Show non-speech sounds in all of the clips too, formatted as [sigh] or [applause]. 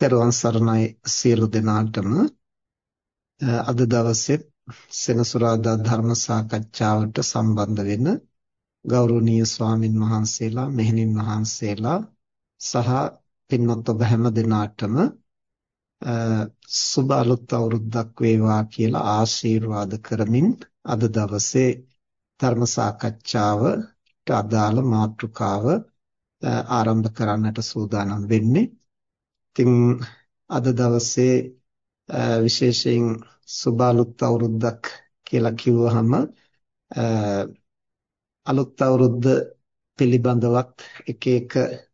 පෙරවන් සරණයි සියලු දෙනාටම. අද දවසේ සෙනසුරාදා ධර්ම සාකච්ඡාවට සම්බන්ධ වෙන ගෞරවනීය ස්වාමින් වහන්සේලා මෙහෙණින් වහන්සේලා සහ පින්වත් ඔබ හැම දෙනාටම සුබ අලුත් අවුරුද්දක් වේවා කියලා ආශිර්වාද කරමින් අද දවසේ ධර්ම සාකච්ඡාවට අදාළ මාතෘකාව ආරම්භ කරන්නට සූදානම් වෙන්නේ ඉතින් අද දවසේ විශේෂයෙන් සුබ අලුත් අවුරුද්දක් කියලා කිව්වහම අලුත් අවුරුද්ද පිළිබඳවත් එක එක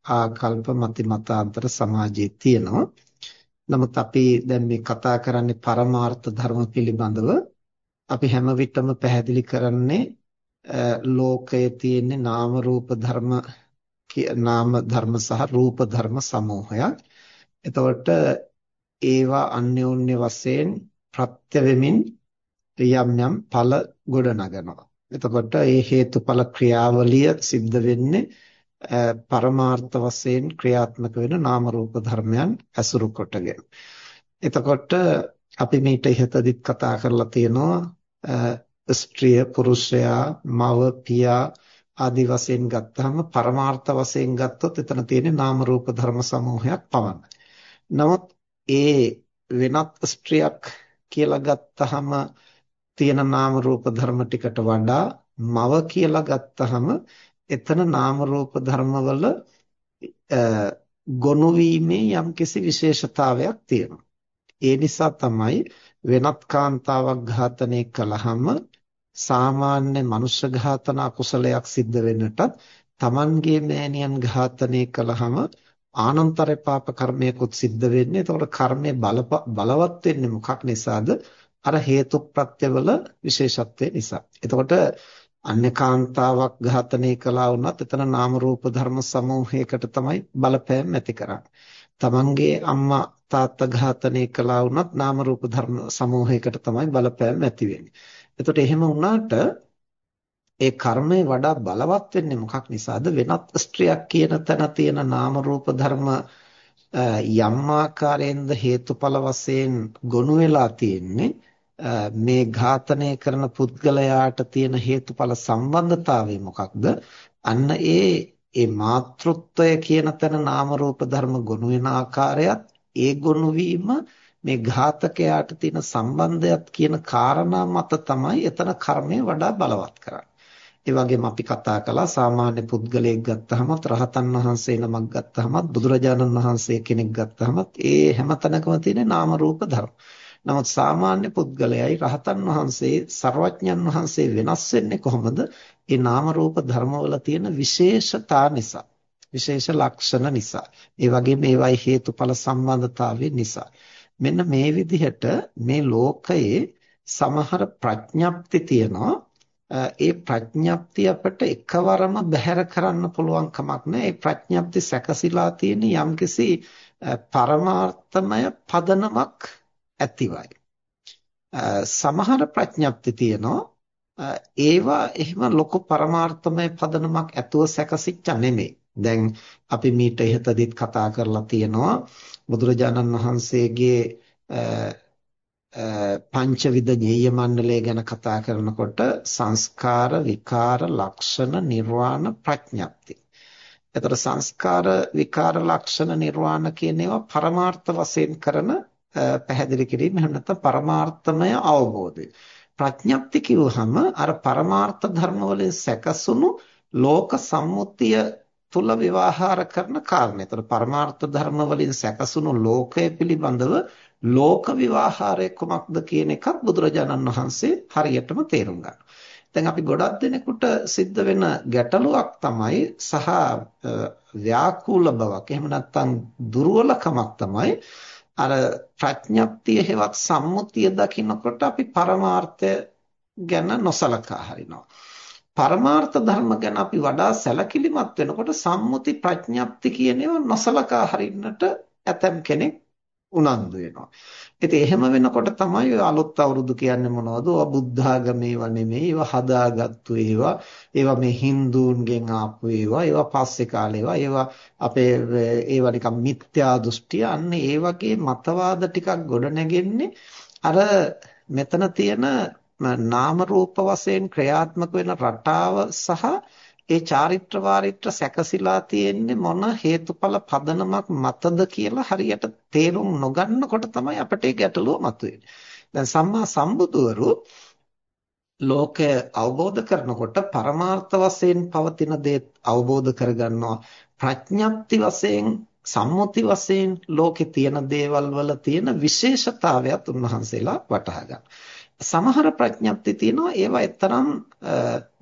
ආකල්ප මති මතාන්තර සමාජයේ තියෙනවා. නමුත් අපි දැන් මේ කතා කරන්නේ පරමාර්ථ ධර්ම පිළිබඳව. අපි හැම විටම පැහැදිලි කරන්නේ ලෝකයේ තියෙන නාම රූප ධර්ම නාම ධර්ම සහ රූප ධර්ම සමූහයක්. එතකොට ඒවා අන්‍යෝන්‍ය වශයෙන් ප්‍රත්‍ය වෙමින් යම් යම් ඵල ගොඩනගනවා. එතකොට මේ හේතුඵල ක්‍රියාවලිය සිද්ධ වෙන්නේ පරමාර්ථ වශයෙන් ක්‍රියාත්මක වෙන නාම රූප ධර්මයන් ඇසුරු කොටගෙන. එතකොට අපි මේට ඉහතදිත් කතා කරලා තියෙනවා ස්ත්‍රිය පුරුෂයා මව පියා ආදි වශයෙන් ගත්තාම පරමාර්ථ වශයෙන් ගත්තොත් එතන තියෙන්නේ නාම රූප ධර්ම සමූහයක් පමණයි. නමුත් ඒ වෙනත් ස්ත්‍රියක් කියලා ගත්තහම තියෙන නාම රූප ධර්ම ටිකට වඩා මව කියලා ගත්තහම එතන නාම රූප ධර්මවල ගොනු වීමේ යම්කිසි විශේෂතාවයක් තියෙනවා. ඒ නිසා තමයි වෙනත් කාන්තාවක් ඝාතනය කළාම සාමාන්‍ය මනුෂ්‍ය ඝාතන අකුසලයක් සිද්ධ වෙන්නටත් Tamanගේ මෑණියන් ඝාතනය කළාම ආනන්තර පාප කර්මයකුත් සිද්ධ වෙන්නේ. එතකොට කර්මය බලවත් වෙන්නේ මොකක් නිසාද? අර හේතු ප්‍රත්‍යවල විශේෂත්වය නිසා. එතකොට අන්‍ය කාන්තාවක් ඝාතනය කළා වුණත් එතන නාම රූප ධර්ම සමූහයකට තමයි බලපෑම් ඇති කරන්නේ. තමන්ගේ අම්මා තාත්තා ඝාතනය කළා වුණත් නාම රූප ධර්ම සමූහයකට තමයි බලපෑම් ඇති වෙන්නේ. එතකොට එහෙම වුණාට ඒ කර්මය වඩා බලවත් වෙන්නේ මොකක් නිසාද? වෙනත් ස්ත්‍රියක් කියන තැන තියෙන නාම රූප ධර්ම යම් ආකාරයෙන්ද හේතුඵල වශයෙන් ගොනු වෙලා තියෙන්නේ මේ ඝාතනය කරන පුද්ගලයාට තියෙන හේතුඵල සම්බන්ධතාවය මොකක්ද? අන්න ඒ ඒ මාතෘත්වය කියන තැන නාම රූප ධර්ම ගොනු වෙන ආකාරයත් ඒ ගොනු වීම මේ ඝාතකයාට තියෙන සම්බන්ධයත් කියන කාරණා මත තමයි එතන කර්මය වඩා බලවත් කරන්නේ. ඒ වගේම අපි කතා කළා සාමාන්‍ය පුද්ගලයෙක් ගත්තහමත් රහතන් වහන්සේ නමක් ගත්තහමත් බුදුරජාණන් වහන්සේ කෙනෙක් ගත්තහමත් ඒ හැමතැනකම තියෙන නාම රූප ධර්ම. නමුත් සාමාන්‍ය පුද්ගලයයි රහතන් වහන්සේ සර්වඥන් වහන්සේ වෙනස් වෙන්නේ කොහොමද? ඒ නාම රූප ධර්මවල තියෙන විශේෂතා නිසා. විශේෂ ලක්ෂණ නිසා. ඒ වගේම ඒවයි හේතුඵල සම්බන්ධතාවය නිසා. මෙන්න මේ විදිහට මේ ලෝකයේ සමහර ප්‍රඥප්ති තියෙනවා ඒ ප්‍රඥප්තිය අපට එකවරම බැහැර කරන්න පුළුවන් කමක් නැහැ. ඒ ප්‍රඥප්ති සැකසීලා තියෙන යම්කිසි පරමාර්ථමය පදනමක් ඇතිවයි. සමහර ප්‍රඥප්ති තියෙනවා ඒවා එහෙම ලොකු පරමාර්ථමය පදනමක් ඇතුව සැකසිච්ච නෙමෙයි. දැන් අපි මීට ඉහතදීත් කතා කරලා තියෙනවා බුදුරජාණන් වහන්සේගේ පංචවිද ඤේය මණ්ඩලය ගැන කතා කරනකොට සංස්කාර විකාර ලක්ෂණ නිර්වාණ ප්‍රඥප්ති. එතකොට සංස්කාර විකාර ලක්ෂණ නිර්වාණ කියන ඒවා පරමාර්ථ වශයෙන් කරන පැහැදිලි කිරීම එහෙම නැත්නම් පරමාර්ථමය අවබෝධය. ප්‍රඥප්ති කිව්වහම අර පරමාර්ථ ධර්ම වලින් සැකසුණු ලෝක සම්මුතිය තුල විවාහාර කරන කාරණේ. ඒතර පරමාර්ථ ධර්ම වලින් සැකසුණු ලෝකය පිළිබඳව ලෝක විවාහාරය කුමක්ද කියන එකත් බුදුරජාණන් වහන්සේ හරියටම තේරුම් ගන්නවා. දැන් අපි ගොඩක් දෙනෙකුට සිද්ධ වෙන ගැටලුවක් තමයි සහ ව්‍යාකූල බවක් එහෙම නැත්නම් දුර්වලකමක් තමයි අර ප්‍රඥප්තිය හෙවත් සම්මුතිය දකිනකොට අපි පරමාර්ථය ගැන නොසලකා හරිනවා. පරමාර්ථ ධර්ම ගැන අපි වඩා සැලකිලිමත් වෙනකොට සම්මුති ප්‍රඥප්ති කියන ඒවා නොසලකා හරින්නට ඇතම් කෙනෙක් උනන්දු වෙනවා. ඉතින් එහෙම වෙනකොට තමයි ඔය අලුත් අවුරුදු කියන්නේ මොනවද? ඔය බුද්ධාගමේව නෙමෙයි, ඒවා හදාගත්තු ඒවා. ඒවා මේ හින්දුන්ගෙන් ආපු ඒවා. ඒවා පස්සේ කාලේ ඒවා. ඒවා අපේ ඒවා නිකන් මිත්‍යා දෘෂ්ටිය. අන්න ඒ වගේ මතවාද ටිකක් ගොඩ නැගෙන්නේ අර මෙතන තියෙන නාම රූප වශයෙන් ක්‍රියාත්මක වෙන රටාව සහ ඒ චාරිත්‍ර වාරිත්‍ර සැකසීලා තියෙන්නේ මොන හේතුඵල පදනමක් මතද කියලා හරියට තේරුම් නොගන්නකොට තමයි අපිට ඒ ගැටලුව මතුවෙන්නේ. දැන් සම්මා සම්බුදුවරු ලෝකය අවබෝධ කරනකොට පරමාර්ථ වශයෙන් පවතින දේ අවබෝධ කරගන්නවා ප්‍රඥප්ති වශයෙන් සම්මුති වශයෙන් ලෝකේ තියෙන දේවල් වල තියෙන විශේෂතාවයත් උන්වහන්සේලා වටහා ගන්නවා. සමහර ප්‍රඥප්ති තියෙනවා ඒවා එතරම්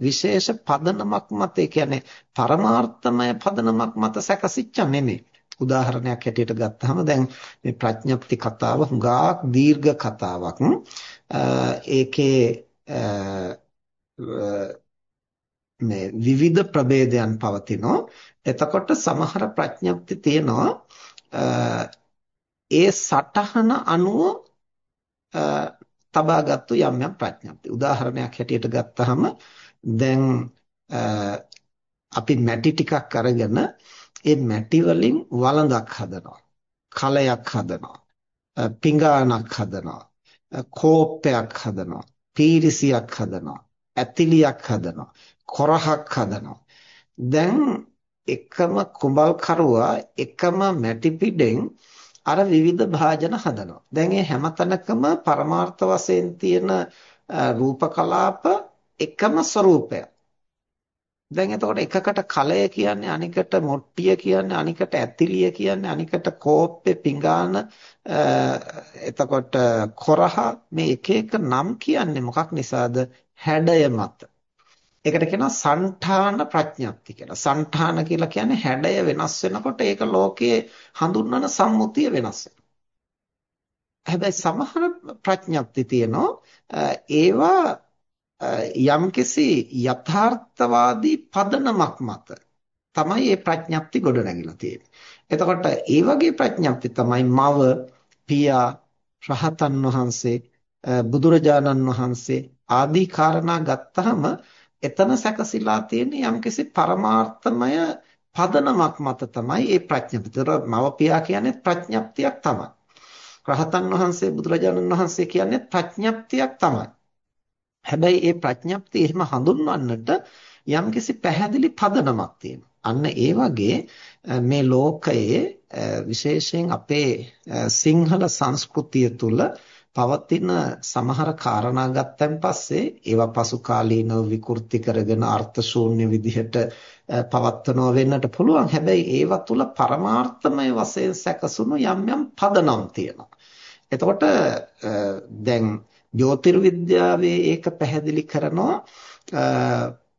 විශේෂ පදනමක් මත ඒ කියන්නේ පරමාර්ථමය පදනමක් මත සැකසිච්ච නෙමෙයි. උදාහරණයක් හැටියට ගත්තාම දැන් මේ ප්‍රඥප්ති කතාව හුඟක් දීර්ඝ කතාවක්. ඒකේ මේ විවිධ ප්‍රභේදයන් පවතිනවා. එතකොට සමහර ප්‍රඥප්ති තියෙනවා ඒ සටහන අනුව තබාගත්තු යම් යම් ප්‍රඥප්ති. උදාහරණයක් හැටියට ගත්තාම දැන් අපි මැටි ටිකක් අරගෙන ඒ මැටි වලින් වළඳක් හදනවා. කලයක් හදනවා. පිඟානක් හදනවා. කෝප්පයක් හදනවා. පීරිසියක් හදනවා. ඇතිලියක් හදනවා. කොරහක් හදනවා. දැන් එකම කුඹල් කරුවා එකම මැටි පිටෙන් අර විවිධ භාජන හදනවා. දැන් මේ හැමතැනකම පරමාර්ථ වශයෙන් තියෙන රූප කලාප එකම ස්වરૂපය. දැන් එතකොට එකකට කලය කියන්නේ අනිකට මොට්ටිය කියන්නේ අනිකට ඇතිලිය කියන්නේ අනිකට කෝප්පේ පිඟාන එතකොට කොරහ මේ එක එක නම් කියන්නේ මොකක් නිසාද හැඩය මත ඒකට කියනවා సంఠාන ප්‍රඥප්ති කියලා. సంఠාන කියලා කියන්නේ හැඩය වෙනස් වෙනකොට ඒක ලෝකයේ හඳුන්වන සම්මුතිය වෙනස් හැබැයි සමහර ප්‍රඥප්ති තියෙනවා ඒවා යම්කිසි යථාර්ථවාදී පදනමක් මත තමයි මේ ප්‍රඥප්ති ගොඩ නැගිලා තියෙන්නේ. එතකොට ඒ වගේ ප්‍රඥප්ති තමයි මව, පියා, රහතන් වහන්සේ, බුදුරජාණන් වහන්සේ ආදී කාරණා ගත්තහම එතන සැකසීලා තියෙන යම්කිසි පරමාර්ථමය පදනමක් මත තමයි මේ ප්‍රඥප්තිය. මවපියා කියන්නේ ප්‍රඥප්තියක් තමයි. රහතන් වහන්සේ බුදුරජාණන් වහන්සේ කියන්නේ ප්‍රඥප්තියක් තමයි. හැබැයි මේ ප්‍රඥප්තිය එහෙම හඳුන්වන්නට යම්කිසි පැහැදිලි පදනමක් තියෙනවා. අන්න ඒ වගේ මේ ලෝකයේ විශේෂයෙන් අපේ සිංහල සංස්කෘතිය තුළ පවතින සමහර කාරණා ගත්තන් පස්සේ ඒවා පසු කාලීනව විකෘති කරගෙන අර්ථ ශූන්‍ය විදිහට පවත්වනවා වෙන්නට පුළුවන්. හැබැයි ඒවා තුල පරමාර්ථමය වශයෙන් සැකසුණු යම් යම් පදනම් තියෙනවා. එතකොට දැන් ජ්‍යොතිර්විද්‍යාවේ ඒක පැහැදිලි කරනවා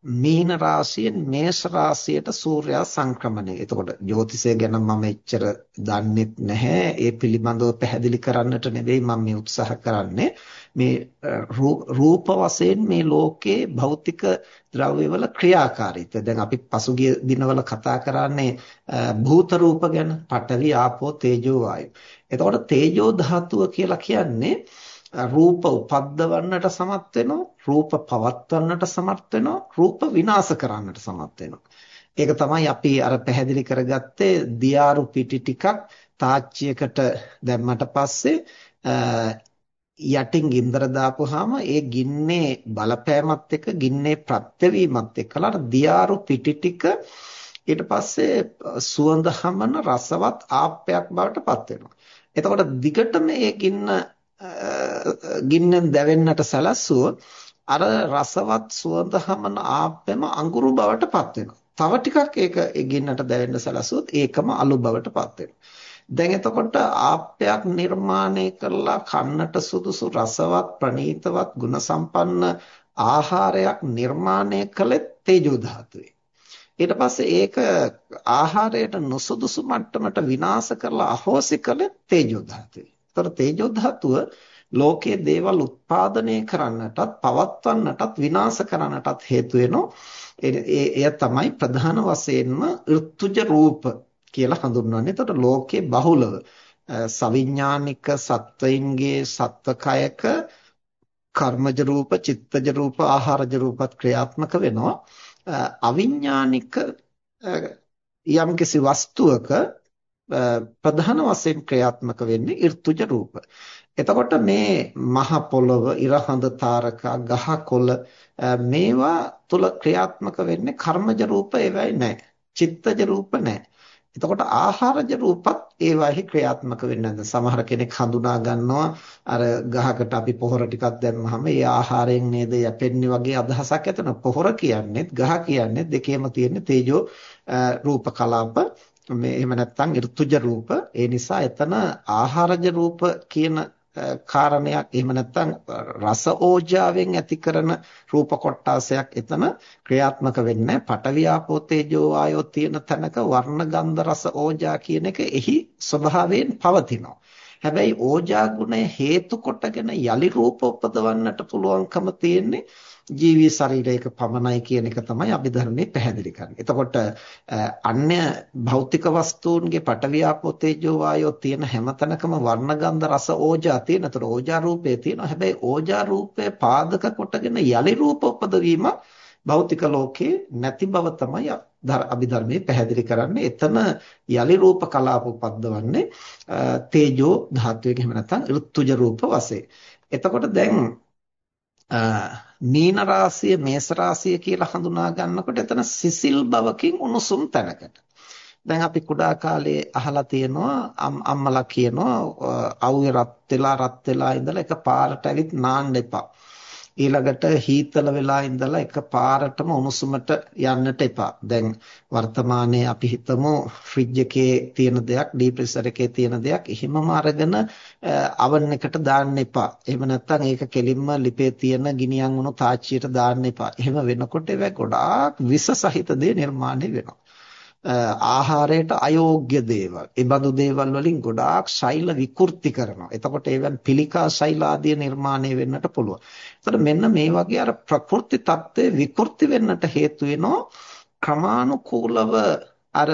මීන රාශියෙන් මේෂ රාශියට සූර්යයා සංක්‍රමණය. එතකොට ජ්‍යොතිෂය ගැන මම එච්චර දන්නෙත් නැහැ. ඒ පිළිබඳව පැහැදිලි කරන්නට නෙවෙයි මම මේ උත්සාහ කරන්නේ. මේ රූප වශයෙන් මේ ලෝකේ භෞතික ද්‍රව්‍යවල ක්‍රියාකාරීත්වය. දැන් අපි පසුගිය දිනවල කතා කරන්නේ භූත රූප ගැන. පඨවි, ආපෝ, තේජෝ, වායෝ. එතකොට තේජෝ ධාතුව කියලා කියන්නේ රූප උපද්දවන්නට සමත් වෙනවා රූප පවත්වන්නට සමත් වෙනවා රූප විනාශ කරන්නට සමත් වෙනවා ඒක තමයි අපි අර පැහැදිලි කරගත්තේ දියාරු පිටි ටිකක් තාච්චියකට දැම්මට පස්සේ යටින් ගින්දර දාපුවාම ඒ ගින්නේ බලපෑමත් එක්ක ගින්නේ ප්‍රත්‍යවීමත් එක්කලා දියාරු පිටි ටික ඊට පස්සේ සුවඳ හමන රසවත් ආප්පයක් බවට පත් වෙනවා. එතකොට දිගටම ඒ ගින්න ගින්නෙන් දැවෙන්නට සැලැස්සුවොත් අර රසවත් සුවඳ හමන ආප්පෙම අඟුරු බවට පත් වෙනවා. තව ටිකක් ඒක ඒ ගින්නට දැවෙන්න සැලැස්සුවොත් ඒකම අලු බවට පත් වෙනවා. දැන් එතකොට ආප්පයක් නිර්මාණය කරලා කන්නට සුදුසු රසවත් ප්‍රණීතවත් ගුණසම්පන්න ආහාරයක් නිර්මාණය කළේ තේජෝ ධාතුවේ. ඊට පස්සේ ඒක ආහාරයට නොසුදුසු මට්ටමට විනාශ කරලා අහෝසි කළේ තේජෝ ධාතුවේ. ඒතර තේජෝ ධාතුව ලෝකයේ දේවල් උත්පාදනය කරන්නටත් පවත්වන්නටත් විනාශ කරන්නටත් හේතු එය තමයි ප්‍රධාන වශයෙන්ම ඍතුජ රූප කියලා හඳුන්වන්නේ. එතකොට ලෝකයේ බහුලව සවිඥානික සත්වයින්ගේ සත්වකයක කර්මජ රූප, චිත්තජ රූප, ආහාරජ රූපත් ක්‍රියාත්මක වෙනවා. අවිඥානික යම්කිසි වස්තුවක ප්‍රධාන වශයෙන් ක්‍රියාත්මක වෙන්නේ ඍතුජ රූප. එතකොට මේ මහ පොළව, ඉරහඳ තාරකා, ගහ කොළ මේවා තුල ක්‍රියාත්මක වෙන්නේ කර්මජ රූප ඒවයි නැහැ. චිත්තජ රූප නැහැ. එතකොට ආහාරජ රූපත් ඒවාෙහි ක්‍රියාත්මක වෙන්නේ නැද්ද? සමහර කෙනෙක් හඳුනා ගන්නවා අර ගහකට අපි පොහොර ටිකක් දැම්මහම ඒ ආහාරයෙන් නේද යැපෙන්නේ වගේ අදහසක් ඇතන. පොහොර කියන්නේත් ගහ කියන්නේත් දෙකේම තියෙන තේජෝ රූප කලාප මේ එහෙම නැත්නම් ඍතුජ රූප. ඒ නිසා එතන ආහාරජ රූප කියන කාරණයක් එහෙම නැත්නම් රස ඕජාවෙන් ඇති කරන රූප කොටාසයක් එතන ක්‍රියාත්මක වෙන්නේ පඨවි ආපෝ තේජෝ ආයෝ තියෙන තැනක වර්ණ ගන්ධ රස ඕජා කියන එක එහි ස්වභාවයෙන් පවතිනවා. හැබැයි ඕජා ගුණය හේතු කොටගෙන යලි රූප උපදවන්නට පුළුවන්කම තියෙන්නේ ජීවී ශරීරයක පමණයි කියන එක තමයි අභිධර්මයේ පැහැදිලි කරන්නේ. එතකොට අන්‍ය භෞතික වස්තුන්ගේ පටවියාපෝ තේජෝ වායෝ තියෙන හැමතැනකම වර්ණ ගන්ධ රස ඕජා තියෙන. ඒතර ඕජා රූපේ තියෙනවා. හැබැයි ඕජා රූපේ පාදක කොටගෙන යලි රූප උපදවීම භෞතික ලෝකේ නැති බව තමයි අභිධර්මයේ පැහැදිලි කරන්නේ. එතන යලි රූප කලාප උපද්දවන්නේ තේජෝ ධාතුවේ එහෙම නැත්නම් ඍතුජ රූප වශයෙන්. එතකොට දැන් මීන රාශිය මේස රාශිය කියලා හඳුනා ගන්නකොට එතන සිසිල් බවකින් උණුසුම් තැනකට. දැන් අපි කුඩා කාලේ අහලා තියෙනවා අම්මලා කියනවා අවුවේ රත් වෙලා රත් වෙලා ඉඳලා එක පාරට ඇවිත් නාන්න එපා. ඊළඟට හීතල වෙලා ඉඳලා එක පාරටම උණුසුමට යන්නට එපා. දැන් වර්තමානයේ අපි හිතමු ෆ්‍රිජ් එකේ තියෙන දෙයක්, ඩීප්‍රෙසර් එකේ තියෙන දෙයක් එහෙමම අරගෙන අවන් එකට දාන්න එපා. එහෙම නැත්නම් ඒක කෙලින්ම ලිපේ තියෙන ගිනියම් වුණු තාච්චියට දාන්න එපා. එහෙම වෙනකොට ඒක ගොඩාක් විස සහිත දේ නිර්මාණය වෙනවා. ආහාරයට අයෝග්‍ය දේවල්. ඒ බඳු දේවල් වලින් ගොඩාක් ශෛල විකෘති කරනවා. එතකොට ඒවන් පිළිකා ශෛල ආදී නිර්මාණය වෙන්නට පුළුවන්. එතකොට මෙන්න මේ වගේ අර ප්‍රකෘති தත්ත්වය විකෘති වෙන්නට හේතු වෙනවා ක්‍රමානුකූලව අර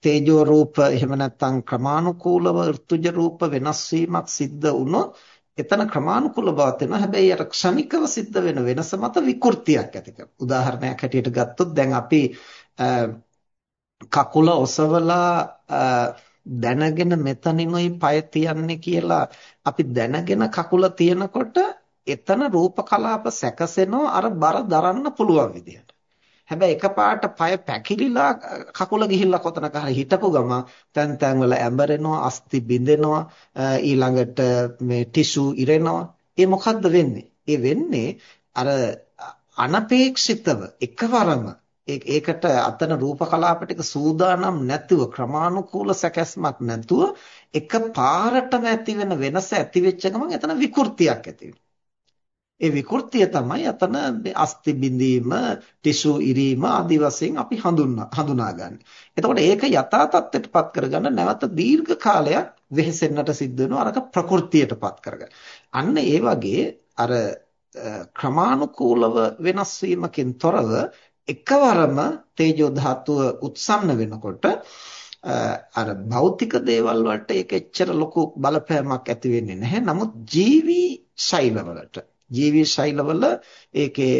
තේජෝ රූප එහෙම නැත්නම් ක්‍රමානුකූලව ඍතුජ රූප වෙනස් වීමක් සිද්ධ වුණොත් එතන ක්‍රමානුකූල බවක් වෙනවා. හැබැයි අර ක්ෂණිකව සිද්ධ වෙන වෙනස මත විකෘතියක් ඇති කරනවා. උදාහරණයක් හැටියට ගත්තොත් දැන් අපි කකුල ඔසවලා දැනගෙන මෙතනිනුයි පය තියන්නේ කියලා අපි දැනගෙන කකුල තියනකොට එතන රූප කලාප සැකසෙනවා අර බර දරන්න පුළුවන් විදිහට. හැබැයි එකපාරට පය පැකිලිලා කකුල ගිහිල්ලා කොතනක හරි හිටපු ගම තැන් තැන් වල ඇඹරෙනවා අස්ති බිඳෙනවා ඊළඟට මේ ටිෂු ඉරෙනවා ඒ මොකද්ද වෙන්නේ? ඒ වෙන්නේ අර අනපේක්ෂිතව එකවරම ඒකට අතන රූප කලාප ටික සූදානම් නැතුව ක්‍රමානුකූල සැකැස්මක් නැතුව එක පාරටම ඇති වෙන වෙනස ඇති වෙච්ච ගමන් එතන විකෘතියක් ඇති ඒ විකෘතිය තමයි අතන අස්ති බිඳීම, ටිෂු ඉරීම ආදී වශයෙන් අපි හඳුන්වා හඳුනාගන්නේ. එතකොට ඒක යථා තත්ත්වයටපත් කරගන්න නැවත දීර්ඝ කාලයක් වෙහෙසෙන්නට සිද්ධ වෙනවා අරක ප්‍රകൃතියටපත් කරගන්න. අන්න ඒ වගේ අර ක්‍රමානුකූලව වෙනස් වීමකින් තොරව එකවරම තේජෝ ධාතුව උත්සන්න වෙනකොට අර භෞතික දේවල් වලට ඒක එච්චර ලොකු බලපෑමක් ඇති වෙන්නේ නැහැ. නමුත් ජීවි ශෛලවලට ජීවි ශෛලවල ඒකේ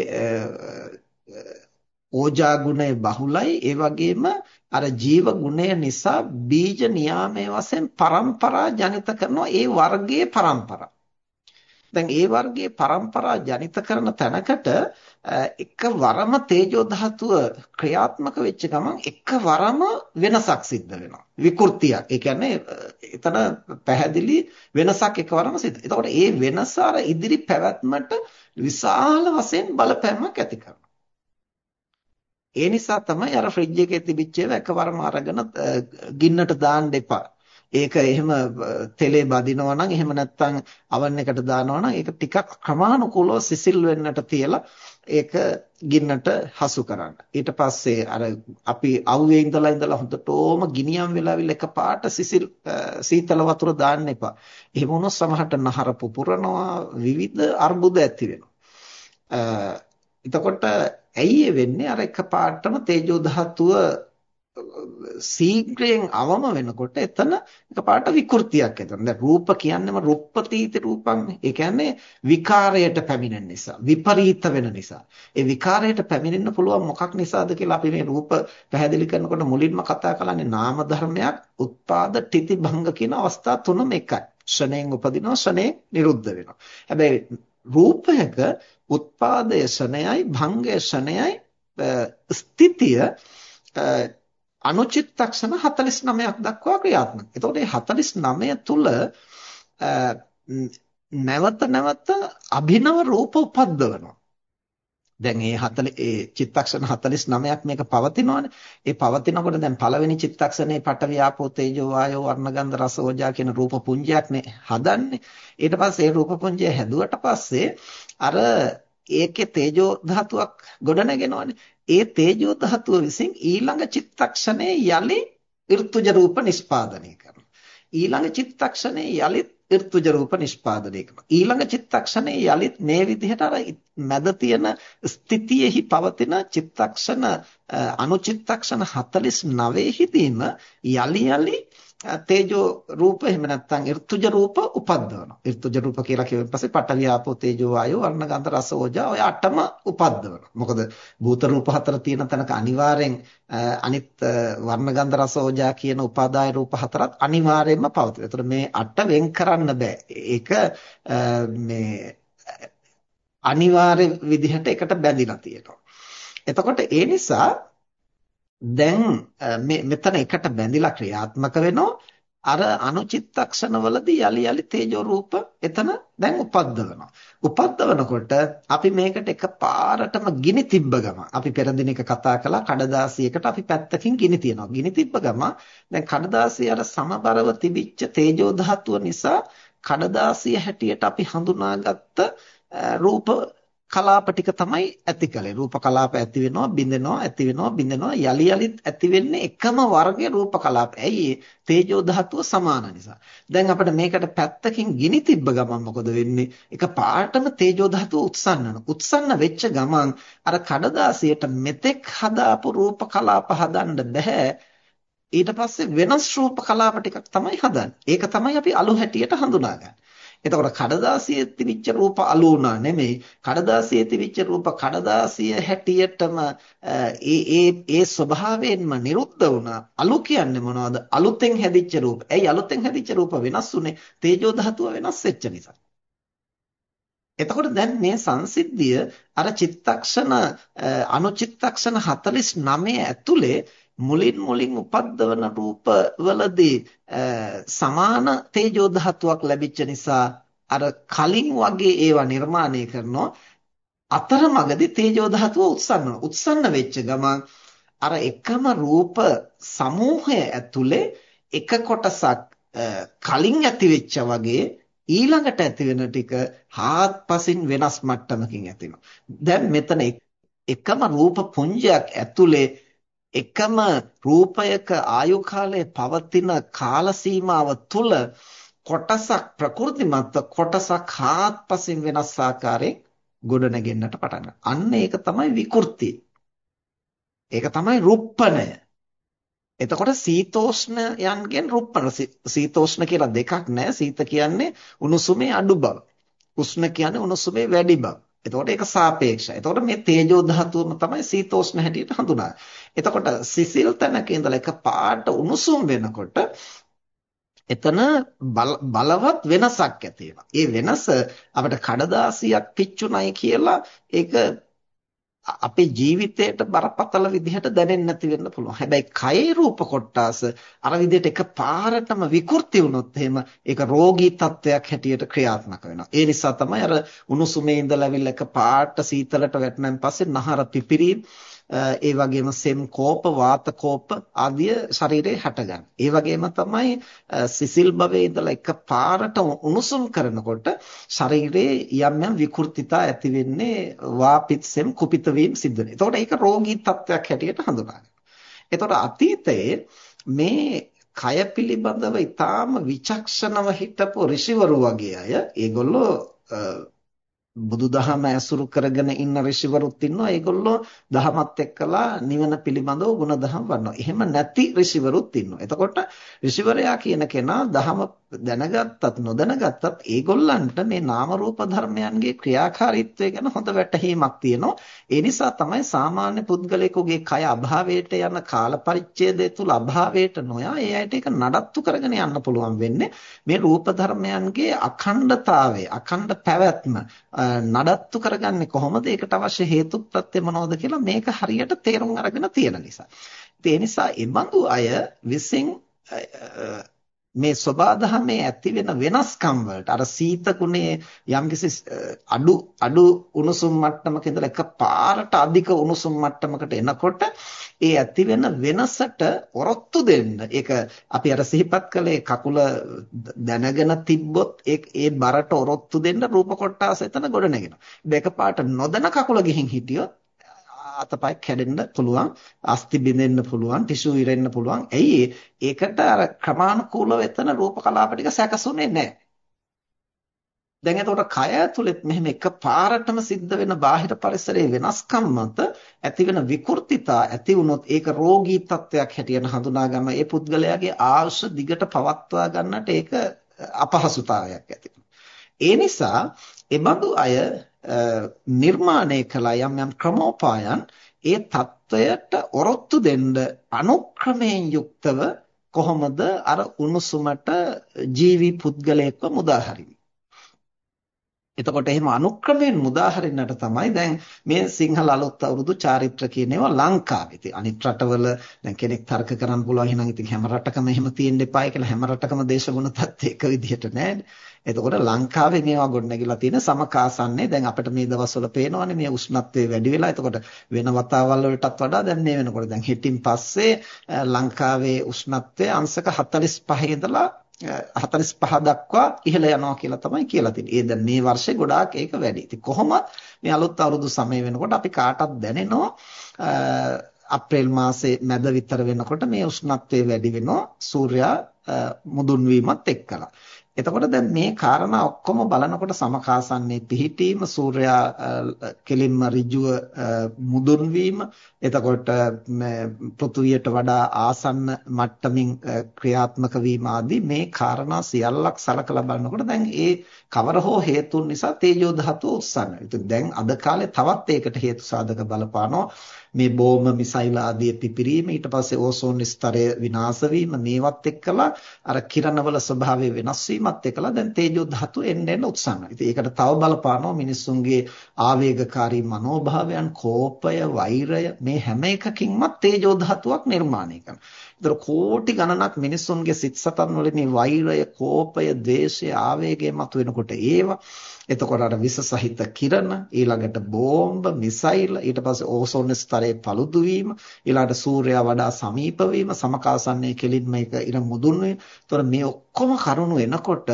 ඕජා ගුණය බහුලයි. ඒ වගේම අර ජීව ගුණය නිසා බීජ නියාමයේ වශයෙන් પરම්පරා ජනිත කරනවා. ඒ වර්ගයේ પરම්පරා දැන් ඒ වර්ගයේ પરම්පරා ජනිත කරන තැනකට එකවරම තේජෝ ධාතුව ක්‍රියාත්මක වෙච්ච ගමන් එකවරම වෙනසක් සිද්ධ වෙනවා විකෘතියක් ඒ කියන්නේ එතන පැහැදිලි වෙනසක් එකවරම සිද්ධ. එතකොට ඒ වෙනස අර ඉදිරි පැවැත්මට විශාල වශයෙන් බලපෑමක් ඇති කරනවා. ඒ නිසා තමයි අර ෆ්‍රිජ් එකේ තිබිච්ච ඒවා එකවරම අරගෙන ගින්නට දාන්න එපා. ඒක එහෙම තෙලේ බදිනවා නම් එහෙම නැත්නම් අවන් එකට දානවා නම් ඒක ටිකක් ක්‍රමානුකූලව සිසිල් වෙන්නට තියලා ඒක ගින්නට හසු කරන්න. ඊට පස්සේ අර අපි අවුවේ ඉඳලා ඉඳලා හොඳටම ගිනියම් වෙලාවිල් එකපාරට සිසිල් සීතල වතුර දාන්න එපා. එහෙම වුණොත් සමහරට නහර පුපුරනවා විවිධ අර්බුද ඇති වෙනවා. එතකොට ඇයි වෙන්නේ අර එකපාරටම තේජෝ ධාතුව සීඝ්‍රයෙන් අවම වෙනකොට එතන එකපාරට විකෘතියක් එතන. දැන් රූප කියන්නේම රුප්පතීති රූපංනේ. ඒ කියන්නේ විකාරයට පැමිණෙන නිසා, විපරීත වෙන නිසා. ඒ විකාරයට පැමිණෙන්න පුළුවන් මොකක් නිසාද කියලා අපි මේ රූප පැහැදිලි කරනකොට මුලින්ම කතා කරන්නේ නාම ධර්මයක්, උත්පාද, තితి භංග කියන අවස්ථා තුනම එකයි. ෂණයෙන් උපදිනවා, ෂණයෙන් නිරුද්ධ වෙනවා. හැබැයි රූපයක උත්පාදය ෂණයයි, භංගය ෂණයයි, ස්ථිතිය අනුචිත්තක්ෂණ 49ක් දක්වා ක්‍රියාත්මක. එතකොට මේ 49 තුල නැවත නැවත අභිනව රූප උපද්දවනවා. දැන් මේ 40 ඒ චිත්තක්ෂණ 49ක් මේක පවතිනවානේ. ඒ පවතිනකොට දැන් පළවෙනි චිත්තක්ෂණේ පඨවි ආපෝ තේජෝ වායෝ වර්ණගන්ධ රස ඕජා කියන රූප පුඤ්ජයක්නේ හදන්නේ. ඊට පස්සේ ඒ රූප පුඤ්ජය හැදුවට පස්සේ අර ඒකේ තේජෝ ධාතුවක් ගොඩනගෙනවනේ. ඒ තේජෝ ධාතුව විසින් ඊළඟ චිත්තක්ෂණයේ යලි ඍතුජ රූප නිෂ්පාදනය කරනවා. ඊළඟ චිත්තක්ෂණයේ යලිත් ඍතුජ රූප නිෂ්පාදනය කරනවා. ඊළඟ චිත්තක්ෂණයේ යලිත් මේ විදිහට අර මැද තියෙන ස්ථිතියෙහි පවතින චිත්තක්ෂණ අනුචිත්තක්ෂණ 49 හිදීම යලි යලි තේජෝ රූප එහෙම නැත්නම් ඍතුජ රූප උපද්දවනවා. ඍතුජ රූප කියලා කියවෙන් පස්සේ පඨවි ආපෝ තේජෝ වායෝ වර්ණ ගන්ධ රස ඕජා ඔය අටම උපද්දවනවා. මොකද භූත රූප හතර තියෙන තැනක අනිවාර්යෙන් අනිත් වර්ණ ගන්ධ රස ඕජා කියන උපාදාය රූප හතරත් අනිවාර්යෙන්ම පවතින. ඒතර මේ අට වෙන් කරන්න බෑ. ඒක මේ අනිවාර්ය විදිහට එකට බැඳිලා තියෙනවා. එතකොට ඒ නිසා දැන් මෙතන එකට බැඳිලා ක්‍රියාත්මක වෙනවා අර අනුචිත්තක්ෂණවලදී යලි යලි තේජෝ රූප එතන දැන් උපද්දවනවා. උපද්දවනකොට අපි මේකට එකපාරටම ගිනි තිබ්බ ගම. අපි පෙර දිනක කතා කළා කඩදාසියකට අපි පැත්තකින් ගිනි තියනවා. ගිනි තිබ්බ ගම දැන් කඩදාසිය අර සමබරව තිබිච්ච තේජෝ ධාතුව නිසා කඩදාසිය හැටියට අපි හඳුනාගත්ත රූප කලාප ටික තමයි ඇති කලේ. රූප කලාප ඇති වෙනවා, බිඳෙනවා, ඇති වෙනවා, බිඳෙනවා. යලි යලිත් ඇති වෙන්නේ එකම වර්ගයේ රූප කලාප. ඇයි තේජෝ ධාතුව සමාන නිසා. දැන් අපිට මේකට පැත්තකින් ගිනි තිබ්බ ගමන් මොකද වෙන්නේ? එක පාටම තේජෝ ධාතුව උත්සන්න වෙනවා. උත්සන්න වෙච්ච ගමන් අර කඩදාසියට මෙතෙක් හදාපු රූප කලාප හදන්න බෑ. ඊට පස්සේ වෙනස් රූප කලාප ටිකක් තමයි හදන්නේ. ඒක තමයි අපි අලු හැටියට හඳුනාගන්නේ. එතකොට කඩදාසියේ තිබිච්ච රූප අලු වුණා නෙමෙයි කඩදාසියේ තිබිච්ච රූප කඩදාසිය හැටියටම ඒ ඒ ඒ ස්වභාවයෙන්ම නිරුද්ධ වුණා අලු කියන්නේ මොනවද අලුතෙන් හැදිච්ච රූප. ඇයි අලුතෙන් හැදිච්ච රූප වෙනස් වුනේ? තේජෝ ධාතුව වෙනස් වෙච්ච නිසා. එතකොට දැන් මේ සංසිද්ධිය අර චිත්තක්ෂණ අනුචිත්තක්ෂණ 49 ඇතුලේ මුලින් මුලින් උපද්දවන රූපවලදී සමාන තේජෝ ධාතුවක් ලැබිච්ච නිසා අර කලින් වගේ ඒවා නිර්මාණය කරනවා. අතරමඟදී තේජෝ ධාතුව උත්සන්න උත්සන්න වෙච්ච ගමන් අර එකම රූප සමූහය ඇතුලේ එක කොටසක් කලින් ඇති වෙච්ච වගේ ඊළඟට ඇති වෙන ටික හාත්පසින් වෙනස් මට්ටමකින් ඇති දැන් මෙතන එකම රූප පුංජයක් ඇතුලේ එකම රූපයක ආයු කාලයේ පවතින කාල සීමාව තුල කොටසක් ප්‍රකෘතිමත් කොටසක් හාත්පසින් වෙනස් ආකාරයෙන් ගොඩනගෙන්නට පටන් අන්න ඒක තමයි විකෘති. ඒක තමයි රුප්පණය. එතකොට සීතෝෂ්ණයන්ගෙන් රුප්පන සීතෝෂ්ණ කියලා දෙකක් නැහැ. සීත කියන්නේ උණුසුමේ අඩු බව. උෂ්ණ කියන්නේ උණුසුමේ වැඩි බව. එතකොට ඒක සාපේක්ෂයි. එතකොට මේ තේජෝ ධාතුවම තමයි සීතෝෂ්ණ හැටියට හඳුනාගන්නේ. එතකොට සිසිල් තැනක ඉඳලා එක පාට උණුසුම් වෙනකොට එතන බලවත් වෙනසක් ඇති ඒ වෙනස අපිට කඩදාසියක් පිච්චුණයි කියලා ඒක අපේ ජීවිතයට බරපතල විදිහට දැනෙන්නේ නැති වෙන්න පුළුවන්. හැබැයි කයේ රූප කොටාස අර විදිහට එක පාරටම විකෘති වුණොත් එහෙම ඒක රෝගී තත්වයක් හැටියට ක්‍රියාත්මක වෙනවා. ඒ නිසා තමයි අර උණුසුමේ ඉඳලා ඇවිල්ලා එක පාට සීතලට වැටෙනන් පස්සේ නහර පිපිරීම ඒ වගේම සෙම් කෝප වාත කෝප ආදිය ශරීරේ හටගන්න. ඒ වගේම තමයි සිසිල් භවයේ ඉඳලා එක පාරට උණුසුම් කරනකොට ශරීරේ යම් යම් විකෘතිතා ඇති වෙන්නේ වාපිත් සෙම් කුපිත වීම සිද්ධ වෙනවා. එතකොට ඒක රෝගී තත්ත්වයක් හැටියට හඳුනා එතකොට අතීතයේ මේ කය පිළිබඳව ඊටාම විචක්ෂණව හිටපු ඍෂිවරු වගේ අය ඒගොල්ලෝ බුදුදහම ඇසුරු කරගෙන ඉන්න ඍෂිවරුත් ඉන්නවා. ඒගොල්ලෝ දහමත් එක්කලා නිවන පිළිබඳව ಗುಣධම් වඩනවා. එහෙම නැති ඍෂිවරුත් ඉන්නවා. එතකොට ඍෂිවරයා කියන කෙනා දහම දැනගත්තත් නොදැනගත්තත් ඒගොල්ලන්ට මේ නාම රූප ධර්මයන්ගේ ක්‍රියාකාරීත්වය ගැන හොඳ වැටහීමක් තියෙනවා. ඒ නිසා තමයි සාමාන්‍ය පුද්ගලයෙකුගේ කය අභාවයට යන කාල පරිච්ඡේදය තුල අභාවයට නොයා ඒ ඇයිට ඒක නඩත්තු කරගෙන යන්න පුළුවන් වෙන්නේ මේ රූප ධර්මයන්ගේ අඛණ්ඩතාවය, අඛණ්ඩ පැවැත්ම නඩත්තු කරගන්නේ කොහොමද? ඒකට අවශ්‍ය හේතු ප්‍රත්‍ය මොනවද කියලා මේක හරියට තේරුම් අරගෙන තියෙන නිසා. ඒ නිසා ඒ බඳු අය විසින් මේ සබාධමේ ඇති වෙන වෙනස්කම් වලට අර සීත ගුණයේ යම්කිසි අඩු අඩු උණුසුම් මට්ටමක ඉඳලා එකපාරට අධික උණුසුම් මට්ටමකට එනකොට ඒ ඇති වෙන වෙනසට ඔරොත්තු දෙන්න ඒක අපි අර සිහිපත් කළේ කකුල දැනගෙන තිබ්බොත් ඒ ඒ බරට ඔරොත්තු දෙන්න රූප කොටස එතන ගොඩ නැගෙනවා. දෙකපාරට නොදැන කකුල ගිහින් හිටියොත් අතපය කැඩෙන්න පුළුවන් අස්ති බිඳෙන්න පුළුවන් ටිෂු ඉරෙන්න පුළුවන්. ඇයි ඒකට අර ක්‍රමානුකූලව එතන රූප කලාප ටික සැකසුනේ නැහැ. දැන් එතකොට කය ඇතුළෙත් මෙහෙම එකපාරටම සිද්ධ වෙන බාහිර පරිසරයේ වෙනස්කම් මත ඇති වෙන විකෘතිතා ඇති වුණොත් ඒක රෝගී තත්වයක් හැටියට හඳුනා ගන්න ඒ පුද්ගලයාගේ ආශ දිගට පවත්වා ගන්නට ඒක අපහසුතාවයක් ඇති. ඒ නිසා එබඳු අය නිර්මාණය කළ යම් යම් ක්‍රමෝපායන් ඒ தত্ত্বයට ඔරොත්තු දෙන්න අනුක්‍රමයෙන් යුක්තව කොහොමද අර උණුසුමට ජීවි පුද්ගලයෙක්ව මුදා හරින්නේ එතකොට එහෙම අනුක්‍රමයෙන් මුදාහරින්නට තමයි දැන් මේ සිංහල අලුත් අවුරුදු චාරිත්‍ර කියන ඒවා ලංකාවේ තියෙන. අනිත් රටවල දැන් කෙනෙක් තර්ක කරන්න පුළුවන් එහෙනම් ඉතින් හැම රටකම එහෙම තියෙන්න එපායි කියලා හැම රටකම දේශගුණ තත් එක විදිහට නෑනේ. එතකොට ලංකාවේ මේවා ගොඩනැගිලා තියෙන සමකාසන්නේ දැන් අපිට මේ දවස්වල පේනවනේ මේ උෂ්ණත්වය වැඩි වෙලා. එතකොට වෙන වතාවල් වලටත් වඩා දැන් මේ වෙනකොට දැන් හිටින් පස්සේ ලංකාවේ උෂ්ණත්වය අංශක 45 ඉඳලා 45 දක්වා ඉහළ යනවා කියලා තමයි කියලා තියෙන්නේ. ඒ දැන් මේ වර්ෂේ ගොඩාක් ඒක වැඩි. ඉතින් කොහොමත් මේ අලුත් අවුරුදු සමය වෙනකොට අපි කාටත් දැනෙනවා අප්‍රේල් මාසේ මැද විතර වෙනකොට මේ උෂ්ණත්වය වැඩි වෙනවා සූර්යා මුදුන් වීමත් එක්කලා. එතකොට දැන් මේ කාරණා ඔක්කොම බලනකොට සමකාසන්නේ පිහිටීම සූර්යා කෙලින්ම ඍජුව මුදුන් වීම එතකොට පෘථුවියට වඩා ආසන්න මට්ටමින් ක්‍රියාත්මක වීම ආදී මේ කාරණා සියල්ලක් සලකලා බලනකොට දැන් ඒ කවර හෝ හේතුන් නිසා තේජෝ ධාතුව උස්සන්න. ඉතින් දැන් අද කාලේ තවත් ඒකට හේතු සාධක බලපානවා. මේ බෝම මිසයිල් ආදී පිපිරීම ඊට පස්සේ ඕසෝන් ස්තරය විනාශ වීම මේවත් එක්කලා අර කිරණවල ස්වභාවය වෙනස් වීමත් එක්කලා දැන් තේජෝ ධාතු එන්න එන්න උත්සන්න. ඉතින් ඒකට තව බලපානවා මිනිස්සුන්ගේ ආවේගකාරී මනෝභාවයන්, කෝපය, වෛරය මේ හැම එකකින්ම තේජෝ ධාතුවක් නිර්මාණය කරනවා. ඒතර කෝටි ගණනක් මිනිස්සුන්ගේ සිත් සතන් වල මේ වෛරය, කෝපය, ද්වේෂය, ආවේගය මතුවෙනකොට ඒවා එතකොට අර විස සහිත කිරණ ඊළඟට බෝම්බ මිසයිල් ඊට පස්සේ ඕසෝන ස්තරයේ paludu වීම ඊළඟට සූර්යයා වඩා සමීප වීම සමකාසන්නේ කෙලින්ම එක ඉර මුදුන් වීම. ඒතකොට මේ ඔක්කොම කරුණු එනකොට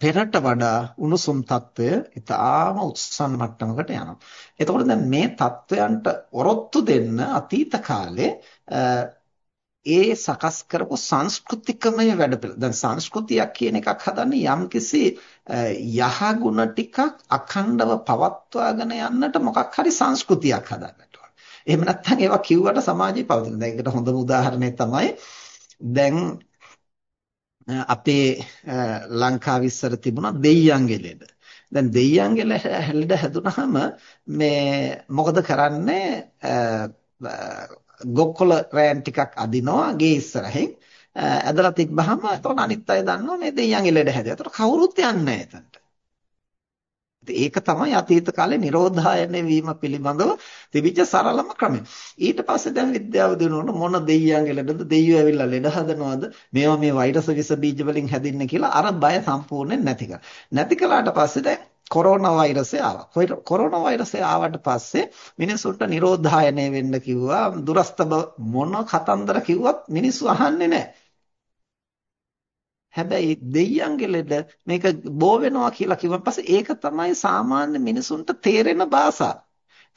පෙරට වඩා උණුසුම් තත්වය ඉතාම උත්සන්න මට්ටමකට යනවා. එතකොට දැන් මේ තත්වයන්ට ඔරොත්තු දෙන්න අතීත කාලේ ඒ සකස් කරපු සංස්කෘතිකමය වැඩපිළිවෙල. දැන් සංස්කෘතියක් කියන එකක් හදන්නේ යම්කිසි යහගුණ ටිකක් අඛණ්ඩව පවත්වාගෙන යන්නට මොකක් හරි සංස්කෘතියක් හදන්නට ඕන. එහෙම නැත්නම් ඒවා කිව්වට සමාජයේ පවතින. දැන් ඒකට හොඳම උදාහරණය තමයි දැන් අපේ ලංකාවේ ඉස්සර තිබුණා දෙයියන්ගේ ලෙඩ. දැන් දෙයියන්ගේ ලෙඩ හැදුනහම මේ මොකද කරන්නේ ගොක්කොල රෑන් ටිකක් අදිනවා ගේ ඉස්සරහින් ඇදලා තිබ්බහම එතකොට අනිත් අය දන්නවා මේ දෙයියන්ගේ ලෙඩ හැදේ. එතකොට කවුරුත් යන්නේ නැහැ එතනට. ඒක තමයි අතීත කාලේ නිරෝධායනය වීම පිළිබඳව තිබිච්ච සරලම ක්‍රමය. ඊට පස්සේ දැන් විද්‍යාව දිනුනොත් මොන දෙයියන්ගේ ලෙඩද දෙයියෝ ඇවිල්ලා ලෙඩ හදනවද මේවා මේ වෛරස් විස බීජ වලින් හැදින්නේ කියලා අර බය සම්පූර්ණයෙන් නැති කරා. නැති කළාට පස්සේ දැන් කොරෝනා වෛරසය ආවා. කොරෝනා වෛරසය ආවට පස්සේ මිනිසුන්ට නිරෝධායනය වෙන්න කිව්වා. දුරස්ත මොන කතන්දර කිව්වත් මිනිස්සු අහන්නේ නැහැ. හැබැයි දෙයියන්ගේ ලෙඩ මේක බෝ වෙනවා කියලා කිව්වන් පස්සේ ඒක තමයි සාමාන්‍ය මිනිසුන්ට තේරෙන භාෂාව.